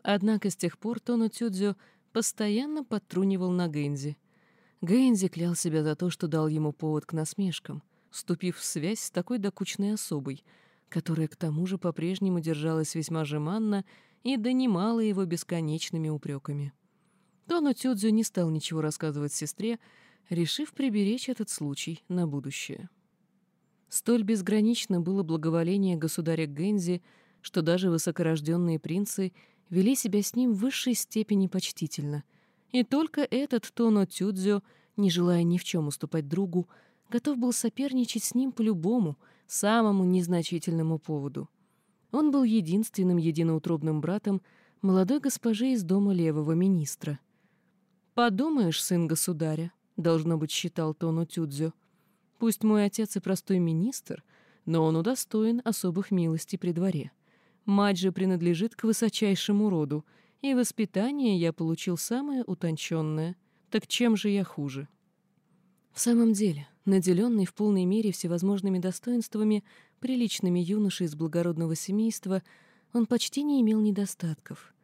Однако с тех пор Тону Тюдзю постоянно подтрунивал на Гэнзи. Гэнзи клял себя за то, что дал ему повод к насмешкам вступив в связь с такой докучной особой, которая к тому же по-прежнему держалась весьма жеманно и донимала его бесконечными упреками. Тону Тюдзю не стал ничего рассказывать сестре, решив приберечь этот случай на будущее. Столь безгранично было благоволение государя Гензи, что даже высокорожденные принцы вели себя с ним в высшей степени почтительно, и только этот Тоно Тюдзё, не желая ни в чем уступать другу, готов был соперничать с ним по любому, самому незначительному поводу. Он был единственным единоутробным братом молодой госпожи из дома левого министра. «Подумаешь, сын государя», — должно быть, считал Тону Тюдзё, «пусть мой отец и простой министр, но он удостоен особых милостей при дворе. Мать же принадлежит к высочайшему роду, и воспитание я получил самое утонченное. Так чем же я хуже?» В самом деле, наделенный в полной мере всевозможными достоинствами, приличными юношей из благородного семейства, он почти не имел недостатков.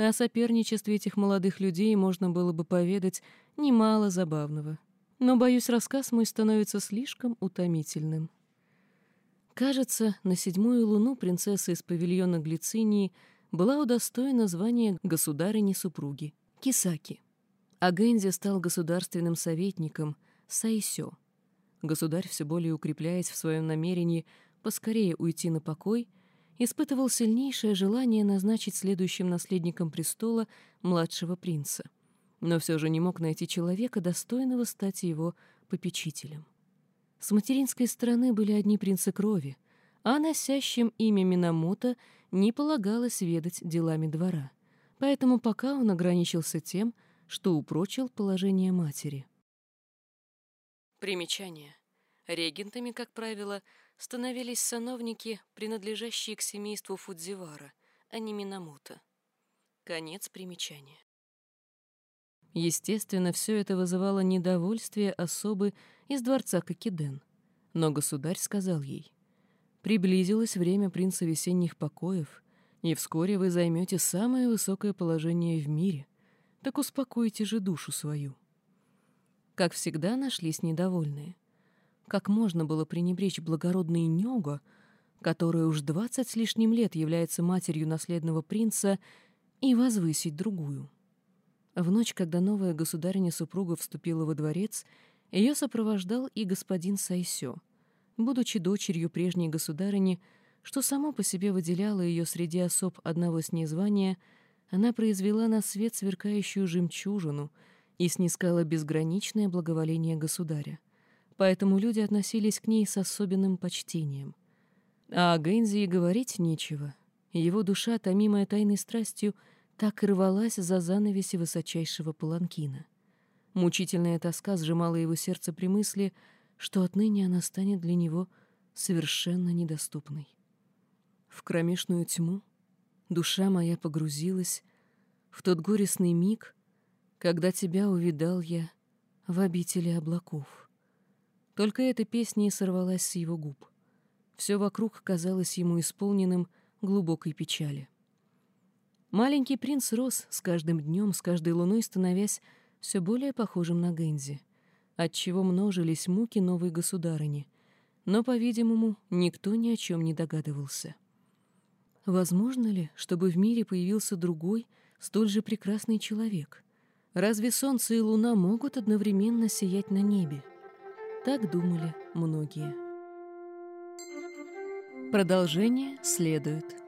О соперничестве этих молодых людей можно было бы поведать немало забавного. Но, боюсь, рассказ мой становится слишком утомительным. Кажется, на седьмую луну принцесса из павильона Глицинии была удостоена звания государыни-супруги — Кисаки. А Гэнзи стал государственным советником — Сайсё. Государь, все более укрепляясь в своем намерении поскорее уйти на покой, испытывал сильнейшее желание назначить следующим наследником престола младшего принца, но все же не мог найти человека, достойного стать его попечителем. С материнской стороны были одни принцы крови, а носящим имя Минамото не полагалось ведать делами двора, поэтому пока он ограничился тем, что упрочил положение матери. Примечание. Регентами, как правило, становились сановники, принадлежащие к семейству Фудзивара, а не Минамото. Конец примечания. Естественно, все это вызывало недовольствие особы из дворца Кокиден. Но государь сказал ей, «Приблизилось время принца весенних покоев, и вскоре вы займете самое высокое положение в мире, так успокойте же душу свою». Как всегда, нашлись недовольные. Как можно было пренебречь благородной Нёго, которая уж двадцать с лишним лет является матерью наследного принца, и возвысить другую? В ночь, когда новая государиня-супруга вступила во дворец, ее сопровождал и господин Сайсё. Будучи дочерью прежней государыни, что само по себе выделяло ее среди особ одного с ней звания, она произвела на свет сверкающую жемчужину — и снискала безграничное благоволение государя. Поэтому люди относились к ней с особенным почтением. А о Гэнзи и говорить нечего. Его душа, томимая тайной страстью, так и рвалась за занавеси высочайшего паланкина. Мучительная тоска сжимала его сердце при мысли, что отныне она станет для него совершенно недоступной. В кромешную тьму душа моя погрузилась в тот горестный миг, когда тебя увидал я в обители облаков. Только эта песня и сорвалась с его губ. Все вокруг казалось ему исполненным глубокой печали. Маленький принц рос с каждым днем, с каждой луной становясь все более похожим на Гэнзи, отчего множились муки новой государыни, но, по-видимому, никто ни о чем не догадывался. Возможно ли, чтобы в мире появился другой, столь же прекрасный человек — Разве солнце и луна могут одновременно сиять на небе? Так думали многие. Продолжение следует.